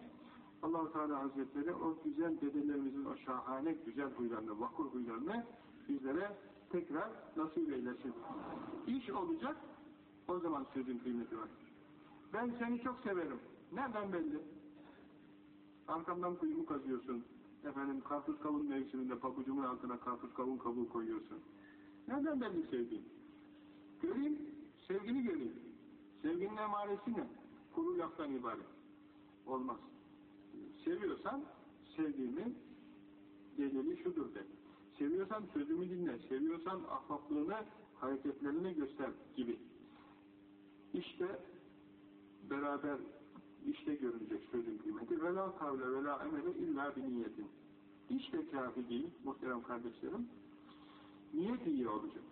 allah Teala Hazretleri o güzel dedelerimizin o şahane güzel huylarını, vakur huylarını bizlere tekrar nasip eylesin. İş olacak, o zaman sözün kıymeti var. Ben seni çok severim. Nereden belli? Arkamdan kuyumu kazıyorsun. Efendim karpuz kavun mevsiminde pabucumun altına karpuz kavun kabuğu koyuyorsun. Nereden belli sevdiğin? Göreyim, sevgini göreyim. Sevginin emaresi ne? Kuru laftan ibaret. Olmaz. Seviyorsan sevdiğimi delili şudur de. Seviyorsan sözümü dinle, seviyorsan ahbaplığını, hareketlerini göster gibi. İşte beraber işte görünecek sözün kıymeti. Ve la kavle ve la emele illa bir niyetin. İşte kafi değil muhterem kardeşlerim. Niyet iyi olacak.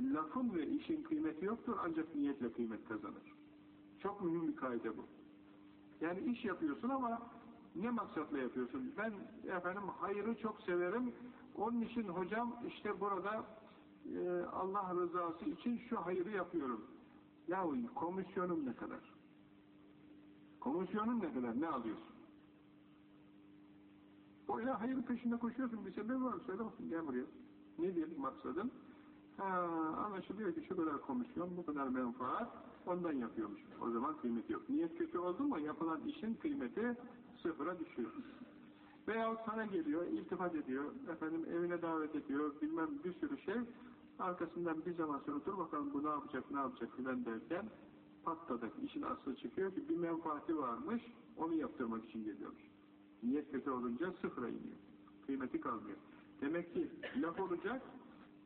Lafın ve işin kıymeti yoktur ancak niyetle kıymet kazanır. Çok mühim bir kaide bu. Yani iş yapıyorsun ama ne maksatla yapıyorsun? Ben efendim hayırı çok severim. Onun için hocam işte burada e, Allah rızası için şu hayırı yapıyorum. Yahu komisyonun ne kadar? Komisyonun ne kadar? Ne alıyorsun? Boyuna hayır peşinde koşuyorsun. Bir sebebi var. Söyle bakayım gel buraya. Nedir maksadın? Ha, anlaşılıyor ki şu kadar komisyon, bu kadar menfaat ondan yapıyormuş. O zaman kıymeti yok. Niyet kötü oldu mu yapılan işin kıymeti sıfıra düşüyor. Veyahut sana geliyor, iltifat ediyor, efendim evine davet ediyor, bilmem bir sürü şey. Arkasından bir zaman sonra dur bakalım bu ne yapacak, ne yapacak filan derken patladık. İşin aslı çıkıyor ki bir menfaati varmış, onu yaptırmak için geliyormuş. Niyet kötü olunca sıfıra iniyor. Kıymeti kalmıyor. Demek ki laf olacak,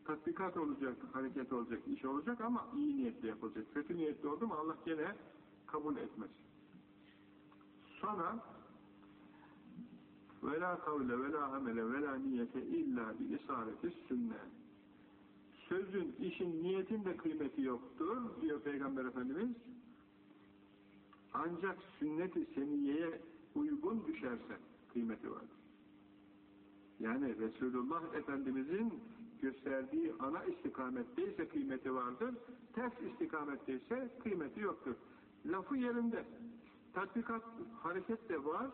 tatbikat olacak, hareket olacak, iş olacak ama iyi niyetle yapılacak. Kötü niyetli oldu mu Allah gene kabul etmez. Sonra ve la kavle ve la amele ve la niyete illa bi isareti sünne. Sözün, işin, niyetin de kıymeti yoktur diyor Peygamber Efendimiz. Ancak sünnet-i seniyeye uygun düşerse kıymeti vardır. Yani Resulullah Efendimizin gösterdiği ana istikametteyse kıymeti vardır, ters istikametteyse kıymeti yoktur. Lafı yerinde. Tatbikat, hareket de var,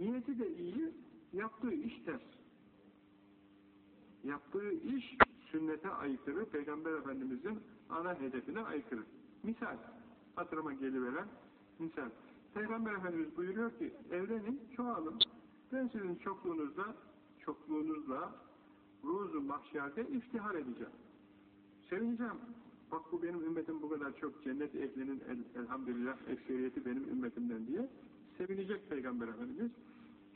niyeti de iyi, yaptığı iş ters. Yaptığı iş sünnete aykırı, Peygamber Efendimizin ana hedefine aykırı. Misal, hatırıma geliveren misal. Peygamber Efendimiz buyuruyor ki, evlenin, çoğalın. Ben sizin çokluğunuzla, çokluğunuzla ruzu mahşerde iftihar edeceğim. Sevineceğim. Bak bu benim ümmetim bu kadar çok cennet ehlinin el, elhamdülillah ekseriyeti benim ümmetimden diye sevinecek Peygamber Efendimiz.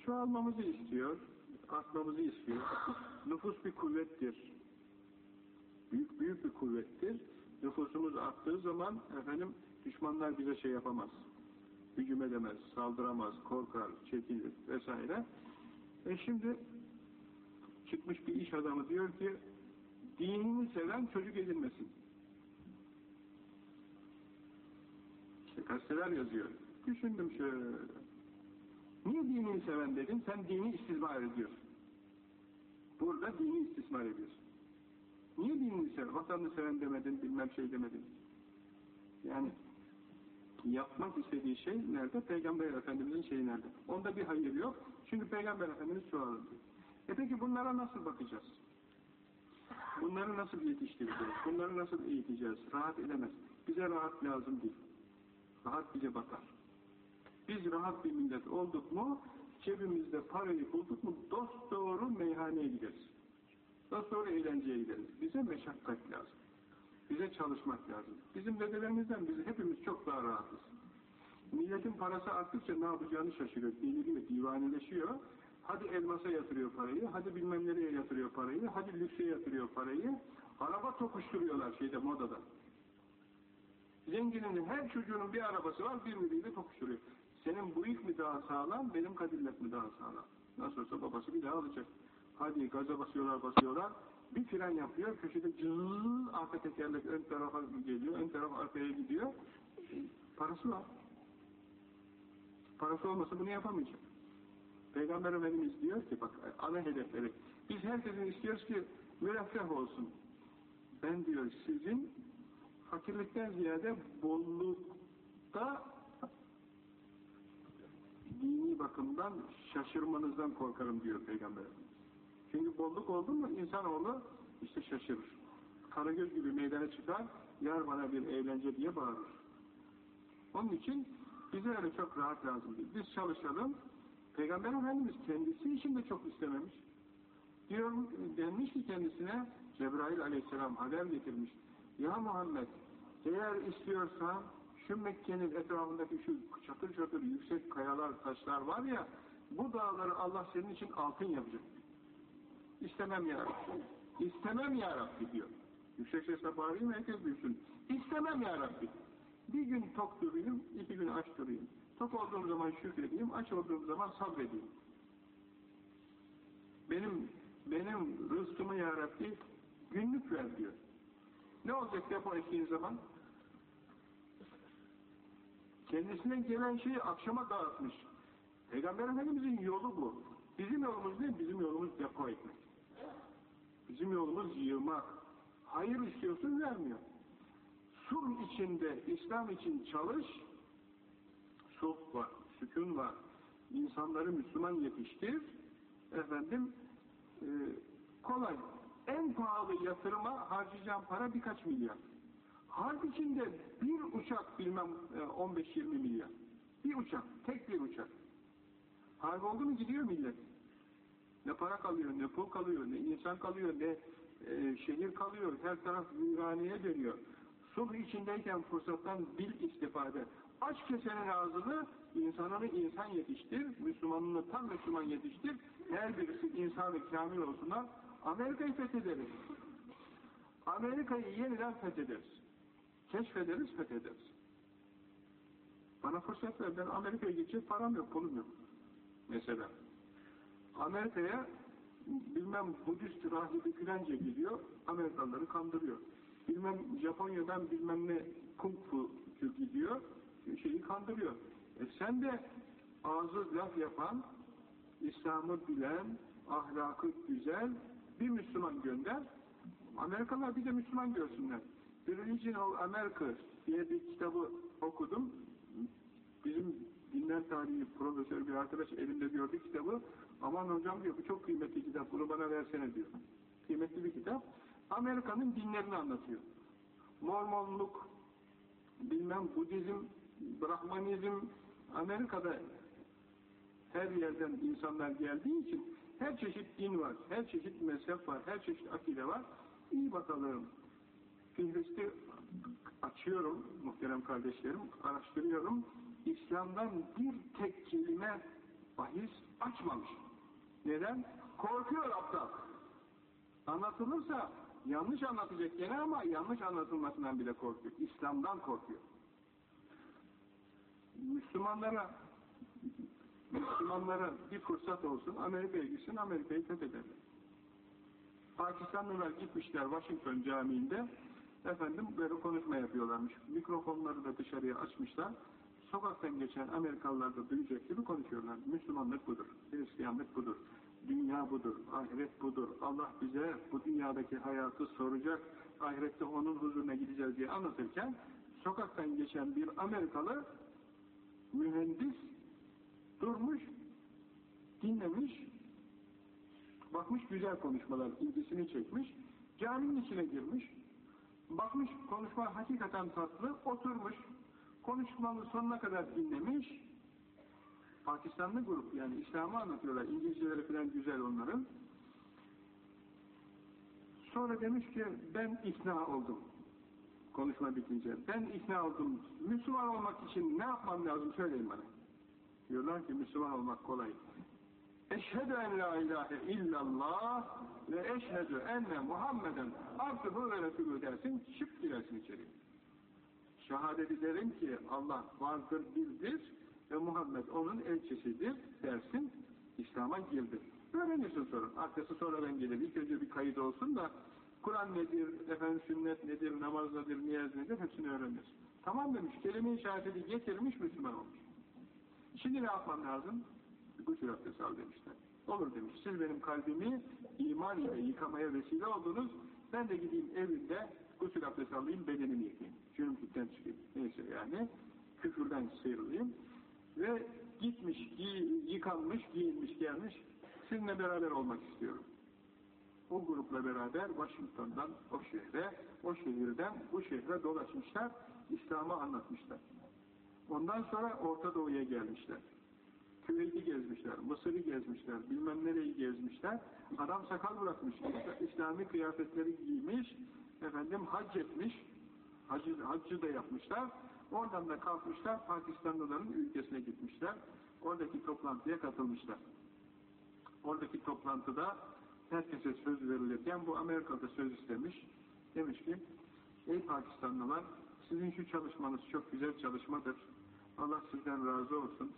Çoğalmamızı istiyor, artmamızı istiyor. Nüfus bir kuvvettir. Büyük büyük bir kuvvettir. Nüfusumuz arttığı zaman efendim düşmanlar bize şey yapamaz. Hücum edemez, saldıramaz, korkar, çekilir vesaire. E şimdi çıkmış bir iş adamı diyor ki dinini seven çocuk edilmesin. İşte gazeteler yazıyor. Düşündüm şöyle. Niye dinini seven dedin? Sen dini istismar ediyorsun. Burada dini istismar ediyorsun. Niye dinini seven? Vatanını seven demedin, bilmem şey demedin. Yani yapmak istediği şey nerede? Peygamber Efendimiz'in şeyi nerede? Onda bir hayır yok. Çünkü Peygamber Efendimiz çoğalır. E peki bunlara nasıl bakacağız? Bunları nasıl yetiştireceğiz? Bunları nasıl eğiteceğiz? Rahat edemez. Bize rahat lazım değil. Rahat bize batar. Biz rahat bir millet olduk mu, cebimizde parayı bulduk mu, dost doğru meyhaneye gideriz. Dost doğru eğlenceye gideriz. Bize meşakkat lazım. Bize çalışmak lazım. Bizim dedelerimizden biz hepimiz çok daha rahatız. Milletin parası arttıkça ne yapacağını şaşırıyor. Deli gibi divaneleşiyor. Hadi elmasa yatırıyor parayı, hadi bilmem nereye yatırıyor parayı, hadi lükse yatırıyor parayı. Araba tokuşturuyorlar şeyde modada. Zenginin her çocuğunun bir arabası var, birbiriyle tokuşturuyor. Senin bu ilk mi daha sağlam, benim kadillet mi daha sağlam? Nasıl olsa babası bir daha alacak. Hadi gaza basıyorlar basıyorlar. Bir fren yapıyor, köşede cızzz, arka tekerlek ön tarafa geliyor, ön taraf arkaya gidiyor. Parası var. Parası olmasa bunu yapamayacak. Peygamber Efendimiz diyor ki bak ana hedefleri. Biz herkesin istiyoruz ki müreffeh olsun. Ben diyor sizin fakirlikten ziyade bollukta dini bakımdan şaşırmanızdan korkarım diyor Peygamber. Çünkü bolluk oldu mu insanoğlu işte şaşırır. Karagöz gibi meydana çıkar, yar bana bir eğlence diye bağırır. Onun için bize öyle çok rahat lazım. Biz çalışalım, Peygamber Efendimiz kendisi için de çok istememiş. Diyor, denmiş ki kendisine Cebrail aleyhisselam haber getirmiş. Ya Muhammed eğer istiyorsan şu Mekke'nin etrafındaki şu çatır çatır yüksek kayalar, taşlar var ya, bu dağları Allah senin için altın yapacak. İstemem ya Rabbi. İstemem ya Rabbi diyor. Yüksek sesle bağırayım herkes duysun. İstemem ya Rabbi. Bir gün tok durayım, iki gün aç durayım. Tok olduğum zaman şükredeyim, aç olduğum zaman sabredeyim. Benim benim rızkımı ya Rabbi günlük ver diyor. Ne olacak depo ettiğin zaman? Kendisine gelen şeyi akşama dağıtmış. Peygamber Efendimiz'in yolu bu. Bizim yolumuz ne? Bizim yolumuz depo etmek. Bizim yolumuz yığmak. Hayır istiyorsun vermiyor. Sulh içinde, İslam için çalış, sulh var, sükun var. İnsanları Müslüman yetiştir, efendim, e, kolay. En pahalı yatırıma harcayacağım para birkaç milyar. Harp içinde bir uçak bilmem 15-20 e, milyar. Bir uçak, tek bir uçak. Harp oldu mu gidiyor millet. Ne para kalıyor, ne pul kalıyor, ne insan kalıyor, ne e, şehir kalıyor. Her taraf viraneye dönüyor. Sulh içindeyken fırsattan bil istifade. Aç kesenin ağzını, insanını insan yetiştir, Müslümanını tam Müslüman yetiştir. Her birisi insanı kamil olsunlar. Amerika'yı fethederiz. Amerika'yı yeniden fethederiz. Keşfederiz, fethederiz. Bana fırsat ver, ben Amerika'ya gidecek param yok, pulum yok. Mesela. Amerika'ya bilmem Budist rahibi filanca gidiyor, Amerikalıları kandırıyor. Bilmem Japonya'dan bilmem ne kung fu gidiyor, şeyi kandırıyor. E sen de ağzı laf yapan, İslam'ı bilen, ahlakı güzel bir Müslüman gönder. Amerikalılar bir de Müslüman görsünler. The Religion of America diye bir kitabı okudum. Bizim dinler tarihi profesör bir arkadaş elimde gördü kitabı. Aman hocam diyor bu çok kıymetli kitap bunu bana versene diyor. Kıymetli bir kitap. Amerika'nın dinlerini anlatıyor. Mormonluk, bilmem Budizm, Brahmanizm, Amerika'da her yerden insanlar geldiği için her çeşit din var, her çeşit mezhep var, her çeşit akide var. İyi bakalım. Fihrist'i açıyorum muhterem kardeşlerim, araştırıyorum. İslam'dan bir tek kelime bahis açmamış. Neden? Korkuyor aptal. Anlatılırsa yanlış anlatacak gene ama yanlış anlatılmasından bile korkuyor. İslam'dan korkuyor. Müslümanlara Müslümanlara bir fırsat olsun, Amerika'ya gitsin, Amerika'yı fethederler. Pakistanlılar gitmişler Washington Camii'nde, efendim böyle konuşma yapıyorlarmış. Mikrofonları da dışarıya açmışlar. Sokaktan geçen Amerikalılar da duyacak gibi konuşuyorlar. Müslümanlık budur, Hristiyanlık budur, dünya budur, ahiret budur. Allah bize bu dünyadaki hayatı soracak, ahirette onun huzuruna gideceğiz diye anlatırken, sokaktan geçen bir Amerikalı mühendis durmuş, dinlemiş, bakmış güzel konuşmalar, ilgisini çekmiş, caminin içine girmiş, bakmış konuşma hakikaten tatlı, oturmuş, konuşmanın sonuna kadar dinlemiş, Pakistanlı grup yani İslam'ı anlatıyorlar, İngilizceleri falan güzel onların. Sonra demiş ki ben ikna oldum. Konuşma bitince. Ben ikna oldum. Müslüman olmak için ne yapmam lazım söyleyin bana. Diyorlar ki Müslüman olmak kolay. Eşhedü en la ilahe illallah ve eşhedü enne Muhammeden abduhu ve resulü dersin, çık girersin içeri. Şehadet ederim ki Allah vardır, bildir ve Muhammed onun elçisidir dersin, İslam'a girdi. Öğrenirsin sonra. Arkası sonradan gelir. İlk önce bir kayıt olsun da Kur'an nedir, efendim sünnet nedir, namaz nedir, niyaz nedir hepsini öğrenirsin. Tamam demiş, kelime-i şehadeti getirmiş Müslüman olmuş. Şimdi ne yapmam lazım? Gusül abdesti al demişler. Olur demiş. Siz benim kalbimi iman ile yıkamaya vesile oldunuz. Ben de gideyim evinde gusül abdesti alayım, bedenimi yıkayayım. Cürümlükten çıkayım. Neyse yani. Küfürden sıyrılayım. Ve gitmiş, giy, yıkanmış, giyinmiş, gelmiş. Sizinle beraber olmak istiyorum. O grupla beraber Washington'dan o şehre, o şehirden bu şehre dolaşmışlar. İslam'ı anlatmışlar. Ondan sonra Orta Doğu'ya gelmişler. Küveyti gezmişler, Mısır'ı gezmişler, bilmem nereyi gezmişler. Adam sakal bırakmış, İslami kıyafetleri giymiş, efendim hac etmiş. Hacı, hacı da yapmışlar. Oradan da kalkmışlar Pakistanlıların ülkesine gitmişler. Oradaki toplantıya katılmışlar. Oradaki toplantıda herkese söz verilirken bu Amerika'da söz istemiş. Demiş ki ey Pakistanlılar sizin şu çalışmanız çok güzel çalışmadır. Allah sizden razı olsun.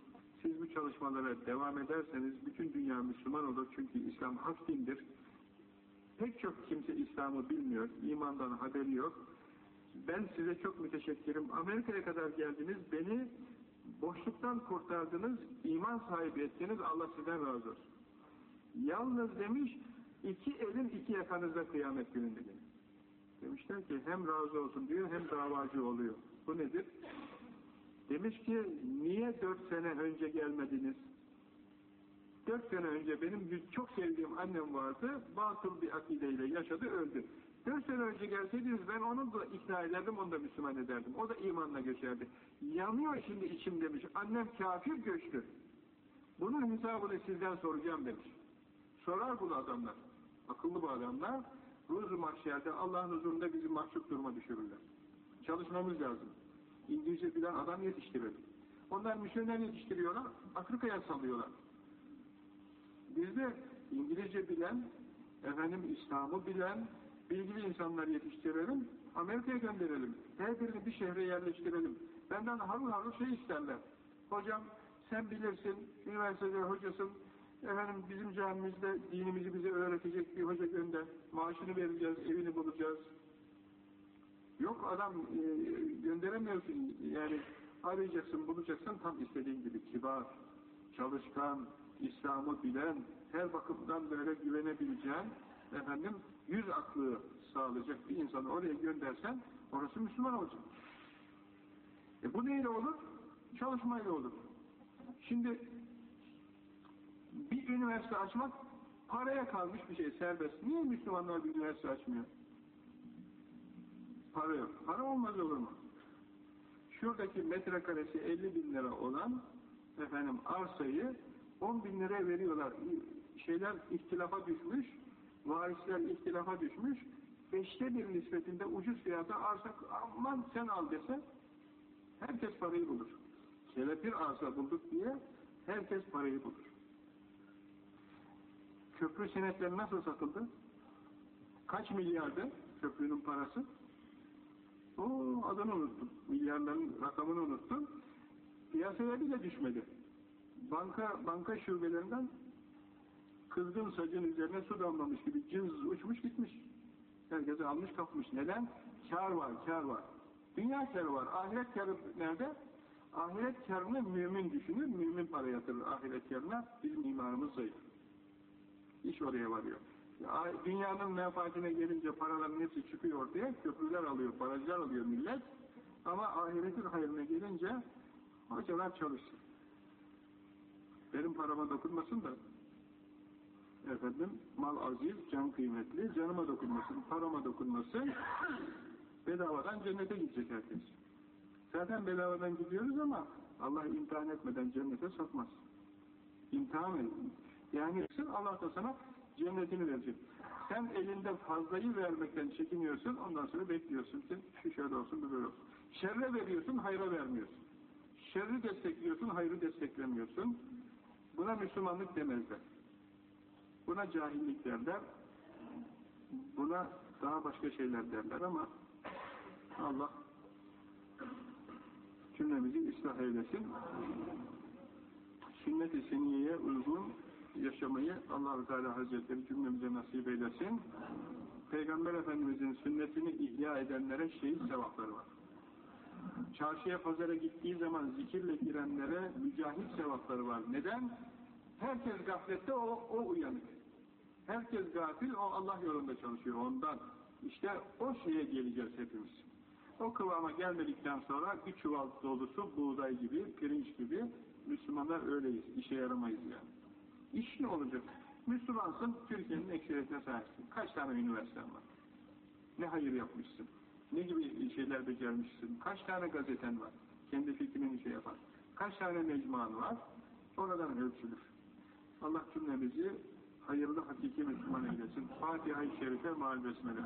Siz bu çalışmalara devam ederseniz bütün dünya Müslüman olur. Çünkü İslam hak dindir. Pek çok kimse İslam'ı bilmiyor. imandan haberi yok. Ben size çok müteşekkirim. Amerika'ya kadar geldiniz. Beni boşluktan kurtardınız. iman sahibi ettiniz. Allah sizden razı olsun. Yalnız demiş iki elin iki yakanızda kıyamet gününde demiş. Demişler ki hem razı olsun diyor hem davacı oluyor. Bu nedir? Demiş ki niye dört sene önce gelmediniz? Dört sene önce benim çok sevdiğim annem vardı. Batıl bir akideyle yaşadı öldü. Dört sene önce gelseydiniz ben onu da ikna ederdim, onu da Müslüman ederdim. O da imanla göçerdi. Yanıyor şimdi içim demiş. Annem kafir göçtü. Bunun hesabını sizden soracağım demiş. Sorar bunu adamlar. Akıllı bu adamlar. Ruzu mahşerde Allah'ın huzurunda bizi mahcup duruma düşürürler. Çalışmamız lazım. İngilizce bilen adam yetiştirelim. Onlar misyoner yetiştiriyorlar, Afrika'ya salıyorlar. Biz de İngilizce bilen, efendim İslam'ı bilen, bilgili insanlar yetiştirelim, Amerika'ya gönderelim. Her birini bir şehre yerleştirelim. Benden harıl harıl şey isterler. Hocam sen bilirsin, üniversitede hocasın, efendim bizim camimizde dinimizi bize öğretecek bir hoca gönder. Maaşını vereceğiz, evini bulacağız. Yok adam e, gönderemiyorsun yani arayacaksın, bulacaksın tam istediğin gibi kibar, çalışkan, İslam'ı bilen, her bakımdan böyle güvenebileceğin, efendim yüz aklı sağlayacak bir insanı oraya göndersen orası Müslüman olacak. E bu neyle olur? Çalışmayla olur. Şimdi bir üniversite açmak paraya kalmış bir şey, serbest. Niye Müslümanlar bir üniversite açmıyor? Para yok. Para olmaz olur mu? Şuradaki metrekaresi 50 bin lira olan efendim arsayı 10 bin liraya veriyorlar. Şeyler ihtilafa düşmüş, varisler ihtilafa düşmüş, beşte bir nispetinde ucuz fiyata arsa aman sen al dese herkes parayı bulur. Kelepir arsa bulduk diye herkes parayı bulur. Köprü senetleri nasıl satıldı? Kaç milyardı köprünün parası? O adını unuttum. Milyarların rakamını unuttum. Piyasaya bile düşmedi. Banka banka şubelerinden kızgın sacın üzerine su damlamış gibi cız uçmuş gitmiş. Herkese almış kapmış. Neden? Kar var, kar var. Dünya karı var. Ahiret karı nerede? Ahiret karını mümin düşünür, mümin para yatırır ahiret karına. Bizim imanımız zayıf. İş oraya varıyor. Dünyanın menfaatine gelince paraların hepsi çıkıyor ortaya, köprüler alıyor, barajlar alıyor millet. Ama ahiretin hayrına gelince hocalar çalışsın. Benim parama dokunmasın da efendim mal aziz, can kıymetli, canıma dokunmasın, parama dokunmasın bedavadan cennete gidecek herkes. Zaten bedavadan gidiyoruz ama Allah imtihan etmeden cennete sokmaz. İmtihan edin. Yani Allah da sana cennetini verecek. Sen elinde fazlayı vermekten çekiniyorsun, ondan sonra bekliyorsun ki şu şöyle olsun, bu böyle olsun. Şerre veriyorsun, hayra vermiyorsun. Şerri destekliyorsun, hayrı desteklemiyorsun. Buna Müslümanlık demezler. Buna cahillik derler. Buna daha başka şeyler derler ama Allah cümlemizi ıslah eylesin. Sünnet-i seniyeye uygun yaşamayı allah Teala Hazretleri cümlemize nasip eylesin. Peygamber Efendimizin sünnetini ihya edenlere şehit sevapları var. Çarşıya pazara gittiği zaman zikirle girenlere mücahit sevapları var. Neden? Herkes gaflette o, o uyanık. Herkes gafil o Allah yolunda çalışıyor ondan. İşte o şeye geleceğiz hepimiz. O kıvama gelmedikten sonra bir çuval dolusu buğday gibi, pirinç gibi Müslümanlar öyleyiz. işe yaramayız yani. İş ne olacak? Müslümansın, Türkiye'nin ekseriyetine sahipsin. Kaç tane üniversiten var? Ne hayır yapmışsın? Ne gibi şeyler becermişsin? Kaç tane gazeten var? Kendi fikrini şey yapar. Kaç tane mecmuan var? Oradan ölçülür. Allah cümlemizi hayırlı hakiki Müslüman eylesin. Fatiha-i Şerife Mahal Besmele.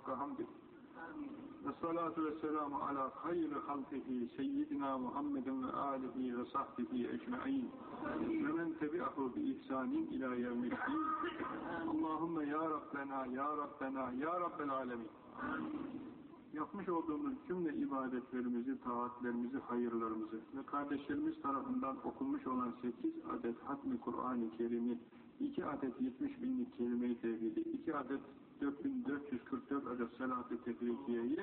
hakka hamdih. Ve salatu ve selamu ala hayri halkihi seyyidina Muhammedin ve alihi ve sahbihi ecma'in. Ve men tebi'ahu bi ihsanin ila yevmiddin. Allahümme ya Rabbena, ya Rabbena, ya Rabbel alemin. Yapmış olduğumuz cümle ibadetlerimizi, taatlerimizi, hayırlarımızı ve kardeşlerimiz tarafından okunmuş olan 8 adet hatmi Kur'an-ı Kerim'i, 2 adet 70 binlik kelime-i tevhidi, 2 adet 4444 adet salat-ı tefrikiyeyi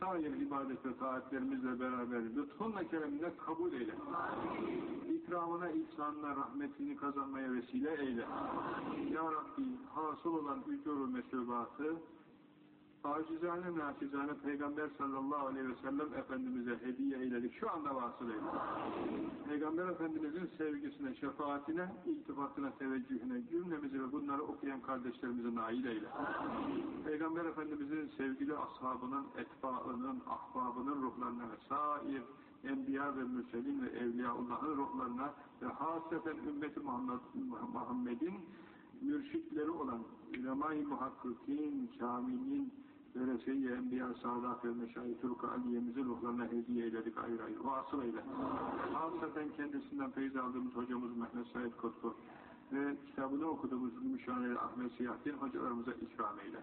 sair ibadet ve taatlerimizle beraber lütfunla keremine kabul eyle. İkramına, ihsanına, rahmetini kazanmaya vesile eyle. Ya Rabbi hasıl olan ücur-u mesubatı acizane naçizane Peygamber sallallahu aleyhi ve sellem Efendimiz'e hediye eyledik. Şu anda vasıl eyle. Peygamber Efendimiz'in sevgisine, şefaatine, iltifatına, teveccühüne, cümlemizi ve bunları okuyan kardeşlerimize nail eyle. Peygamber Efendimiz'in sevgili ashabının, etbaının, ahbabının ruhlarına ve sair Enbiya ve Mürselin ve Evliyaullah'ın ruhlarına ve hasreten ümmeti Muhammed, Muhammed'in mürşitleri olan ulema-i muhakkikin, kamilin ve Seyyi Enbiya Sadat ve Meşayi Turku Aliye'mizin ruhlarına hediye eyledik ayrı ayrı. Vasıl eyle. Hasreten kendisinden feyiz aldığımız hocamız Mehmet Said Kutlu ve kitabını okuduğumuz Gümüşhaneli Ahmet Siyahattin hocalarımıza ikram eyle.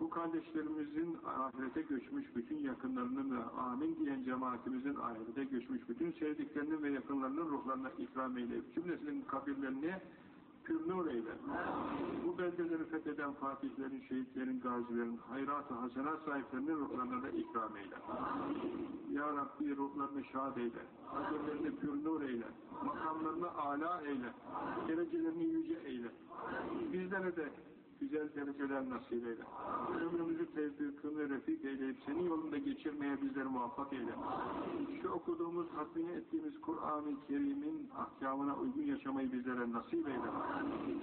Bu kardeşlerimizin ahirete göçmüş bütün yakınlarının ve amin diyen cemaatimizin ahirete göçmüş bütün sevdiklerinin ve yakınlarının ruhlarına ikram eyle. Cümlesinin kabirlerini pür nur. Bu beldeleri fetheden fatihlerin, şehitlerin, gazilerin, hayrat-ı hasenat sahiplerinin ruhlarına da ikram eyle. Ya Rabbi ruhlarını şad eyle. Kabirlerini pür nur eyle. Makamlarını âlâ eyle. Derecelerini yüce eyle. Bizlere de güzel dereceler nasip eyle. Ömrümüzü tevfikini refik eyleyip senin yolunda geçirmeye bizleri muvaffak eyle. Şu okuduğumuz, tatmini ettiğimiz Kur'an-ı Kerim'in ahkamına uygun yaşamayı bizlere nasip eyle.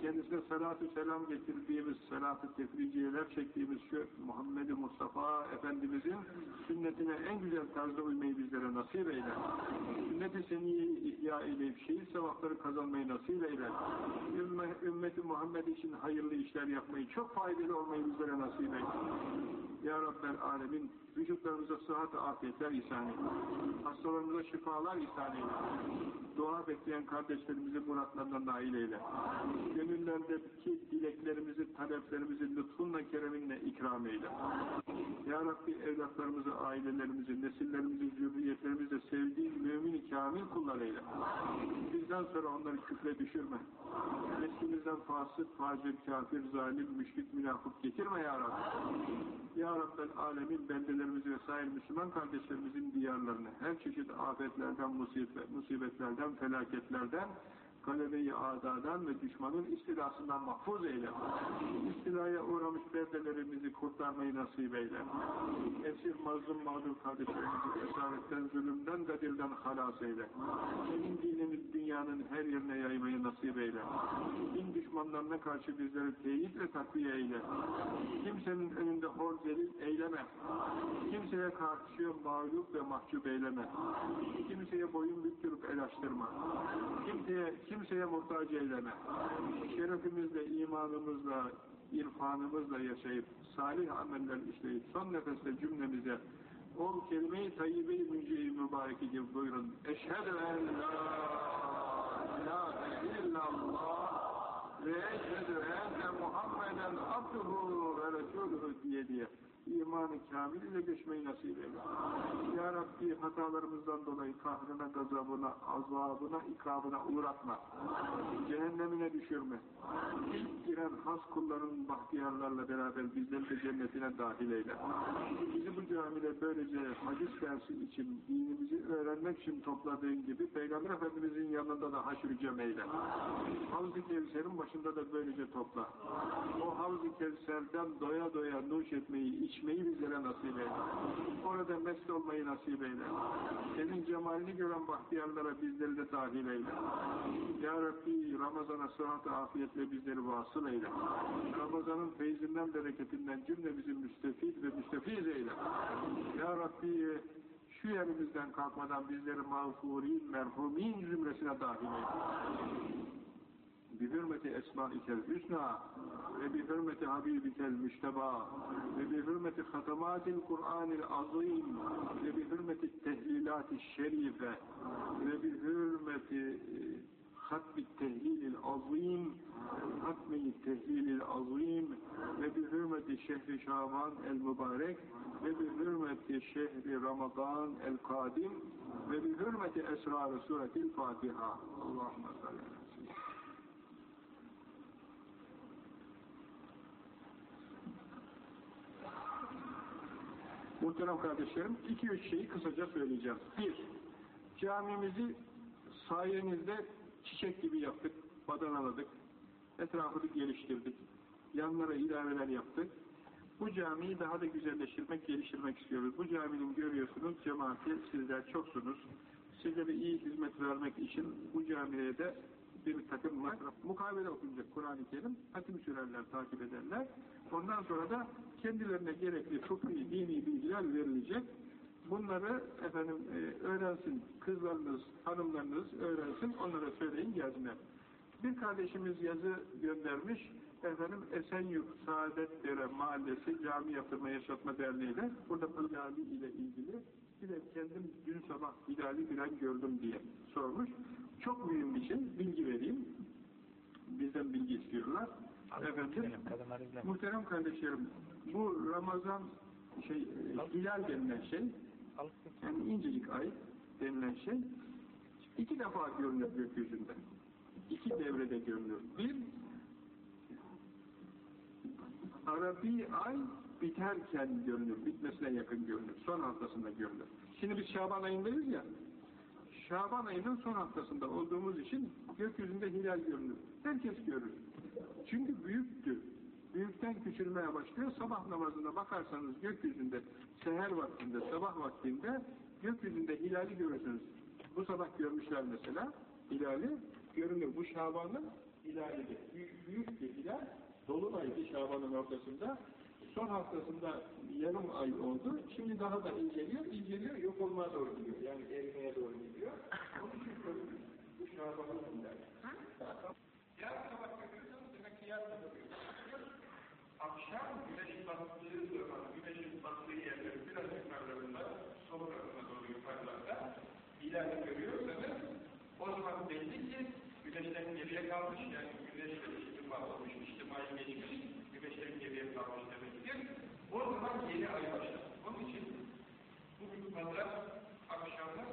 Kendisine salatü selam getirdiğimiz, salatü tefriciyeler çektiğimiz şu Muhammed Mustafa Efendimizin sünnetine en güzel tarzda uymayı bizlere nasip eyle. Sünnet-i seniyeyi ihya eyleyip şehit sevapları kazanmayı nasip eyle. Ümmeti Muhammed için hayırlı işler yapmayı, çok faydalı olmayı bizlere nasip eyle. Ya Rabbel Alemin, vücutlarımıza sıhhat-ı afiyetler ihsan eyle. Hastalarımıza şifalar ihsan eyle. Dua bekleyen kardeşlerimizi muratlarına nail eyle. Gönüllerdeki dileklerimizi, taleplerimizi lütfunla, kereminle ikram eyle. Ya Rabbi evlatlarımızı, ailelerimizi, nesillerimizi, zürriyetlerimizi sevdiğin mümin-i kamil kullar eyle. Bizden sonra onları küfre düşürme. Neslimizden fasık, facir, kafir, zalim, müşrik, münafık getirme Ya Rabbi. Ya Rabbel Alemin beldelerimizi ve sair Müslüman kardeşlerimizin diyarlarını her çeşit afetlerden, musibet, musibetlerden, felaketlerden, galebe-i adadan ve düşmanın istilasından mahfuz eyle. İstilaya uğramış beldelerimizi kurtarmayı nasip eyle. Esir, mazlum, mağdur kardeşlerimizi esaretten, zulümden, gadirden halas eyle. Senin dinini dünyanın her yerine yaymayı nasip eyle. Din düşmanlarına karşı bizleri teyit ve takviye eyle. Kimsenin önünde hor zelil eyleme. Kimseye karşı mağlup ve mahcup eyleme. Kimseye boyun büktürüp el açtırma. Kimseye, kimseye muhtaç eyleme. Şerefimizle, imanımızla, irfanımızla yaşayıp, salih ameller işleyip, son nefeste cümlemize o kelime-i tayyibe-i münce-i mübareki buyurun. Eşhedü en la ilahe illallah ve eşhedü enne Muhammeden abduhu ve resulühü diye diye imanı kamil ile geçmeyi nasip eyle. Ya Rabbi hatalarımızdan dolayı kahrına, gazabına, azabına, ikabına uğratma. Cehennemine düşürme. İlk giren has kulların bahtiyarlarla beraber bizleri de cennetine dahil eyle. Bizi bu camide böylece hadis dersi için, dinimizi öğrenmek için topladığın gibi Peygamber Efendimizin yanında da haşr-ı cem eyle. Havz-ı Kevser'in başında da böylece topla. O Havz-ı Kevser'den doya doya nuş etmeyi, içmeyi bizlere nasip eyle. Orada mest olmayı nasip eyle. Senin cemalini gören bahtiyarlara bizleri de dahil eyle. Ya Rabbi Ramazan'a sıhhat afiyetle bizleri vasıl eyle. Ramazan'ın feyzinden, bereketinden cümlemizi müstefid ve müstefiz eyle. Ya Rabbi şu yerimizden kalkmadan bizleri mağfurin, merhumin zümresine dahil eyle bi hürmeti esmaikel hüsna ve bi hürmeti habibikel müşteba ve bi hürmeti hatamatil Kur'anil azim ve bi hürmeti tehlilati şerife ve bi hürmeti e, hatmi tehlilil azim hatmi tehlilil azim ve bi hürmeti şehri şaban el mübarek ve bi hürmeti şehri ramazan el kadim ve bi hürmeti esrar-ı suretil fatiha Allahümme sallallahu Muhterem kardeşlerim, iki üç şeyi kısaca söyleyeceğim. Bir, camimizi sayenizde çiçek gibi yaptık, badanaladık, etrafını geliştirdik, yanlara ilaveler yaptık. Bu camiyi daha da güzelleştirmek, geliştirmek istiyoruz. Bu caminin görüyorsunuz, cemaati sizler çoksunuz. Sizlere iyi hizmet vermek için bu camiye de bir takım mukavele okunacak Kur'an-ı Kerim, hatim sürerler, takip ederler. Ondan sonra da kendilerine gerekli fıkhi, dini bilgiler verilecek. Bunları efendim e, öğrensin, kızlarınız, hanımlarınız öğrensin, onlara söyleyin gelsinler. Bir kardeşimiz yazı göndermiş, efendim Esenyurt Saadetdere Mahallesi Cami Yaptırma Yaşatma Derneği'yle burada hilali ile ilgili bir de kendim dün sabah hilali filan gördüm diye sormuş. Çok mühim bir şey. Bilgi vereyim. Bizden bilgi istiyorlar. Efendim, muhterem kardeşlerim, bu Ramazan şey, e, hilal denilen şey, yani incecik ay denilen şey, iki defa görünür gökyüzünde. İki devrede görünür. Bir, Arabi ay biterken görünür, bitmesine yakın görünür, son haftasında görünür. Şimdi biz Şaban ayındayız ya, Şaban ayının son haftasında olduğumuz için gökyüzünde hilal görünür. Herkes görür. Çünkü büyüktü. Büyükten küçülmeye başlıyor. Sabah namazına bakarsanız gökyüzünde, seher vaktinde, sabah vaktinde gökyüzünde hilali görürsünüz. Bu sabah görmüşler mesela hilali görünür. Bu Şaban'ın hilalidir. Büyük, büyük bir hilal. Dolunaydı Şaban'ın ortasında. Son haftasında yarım ay oldu. Şimdi daha da inceliyor. inceliyor, yok olmaya doğru gidiyor. Yani erimeye doğru gidiyor. Onun için görünür. Bu Şaban'ın hilali. Yarın sabah görüyorsanız demek ki yarın da görüyorsunuz. Akşam güneş battığı zaman, güneşin battığı yerlerin biraz yukarılarında, sol tarafına doğru yukarılarda hilali görüyorsanız o zaman belli ki güneşten geriye kalmış yani güneşle istima olmuş, istimaya geçmiş, güneşten geriye kalmış demektir. O zaman yeni ay başlar. Onun için bugün pazar akşamı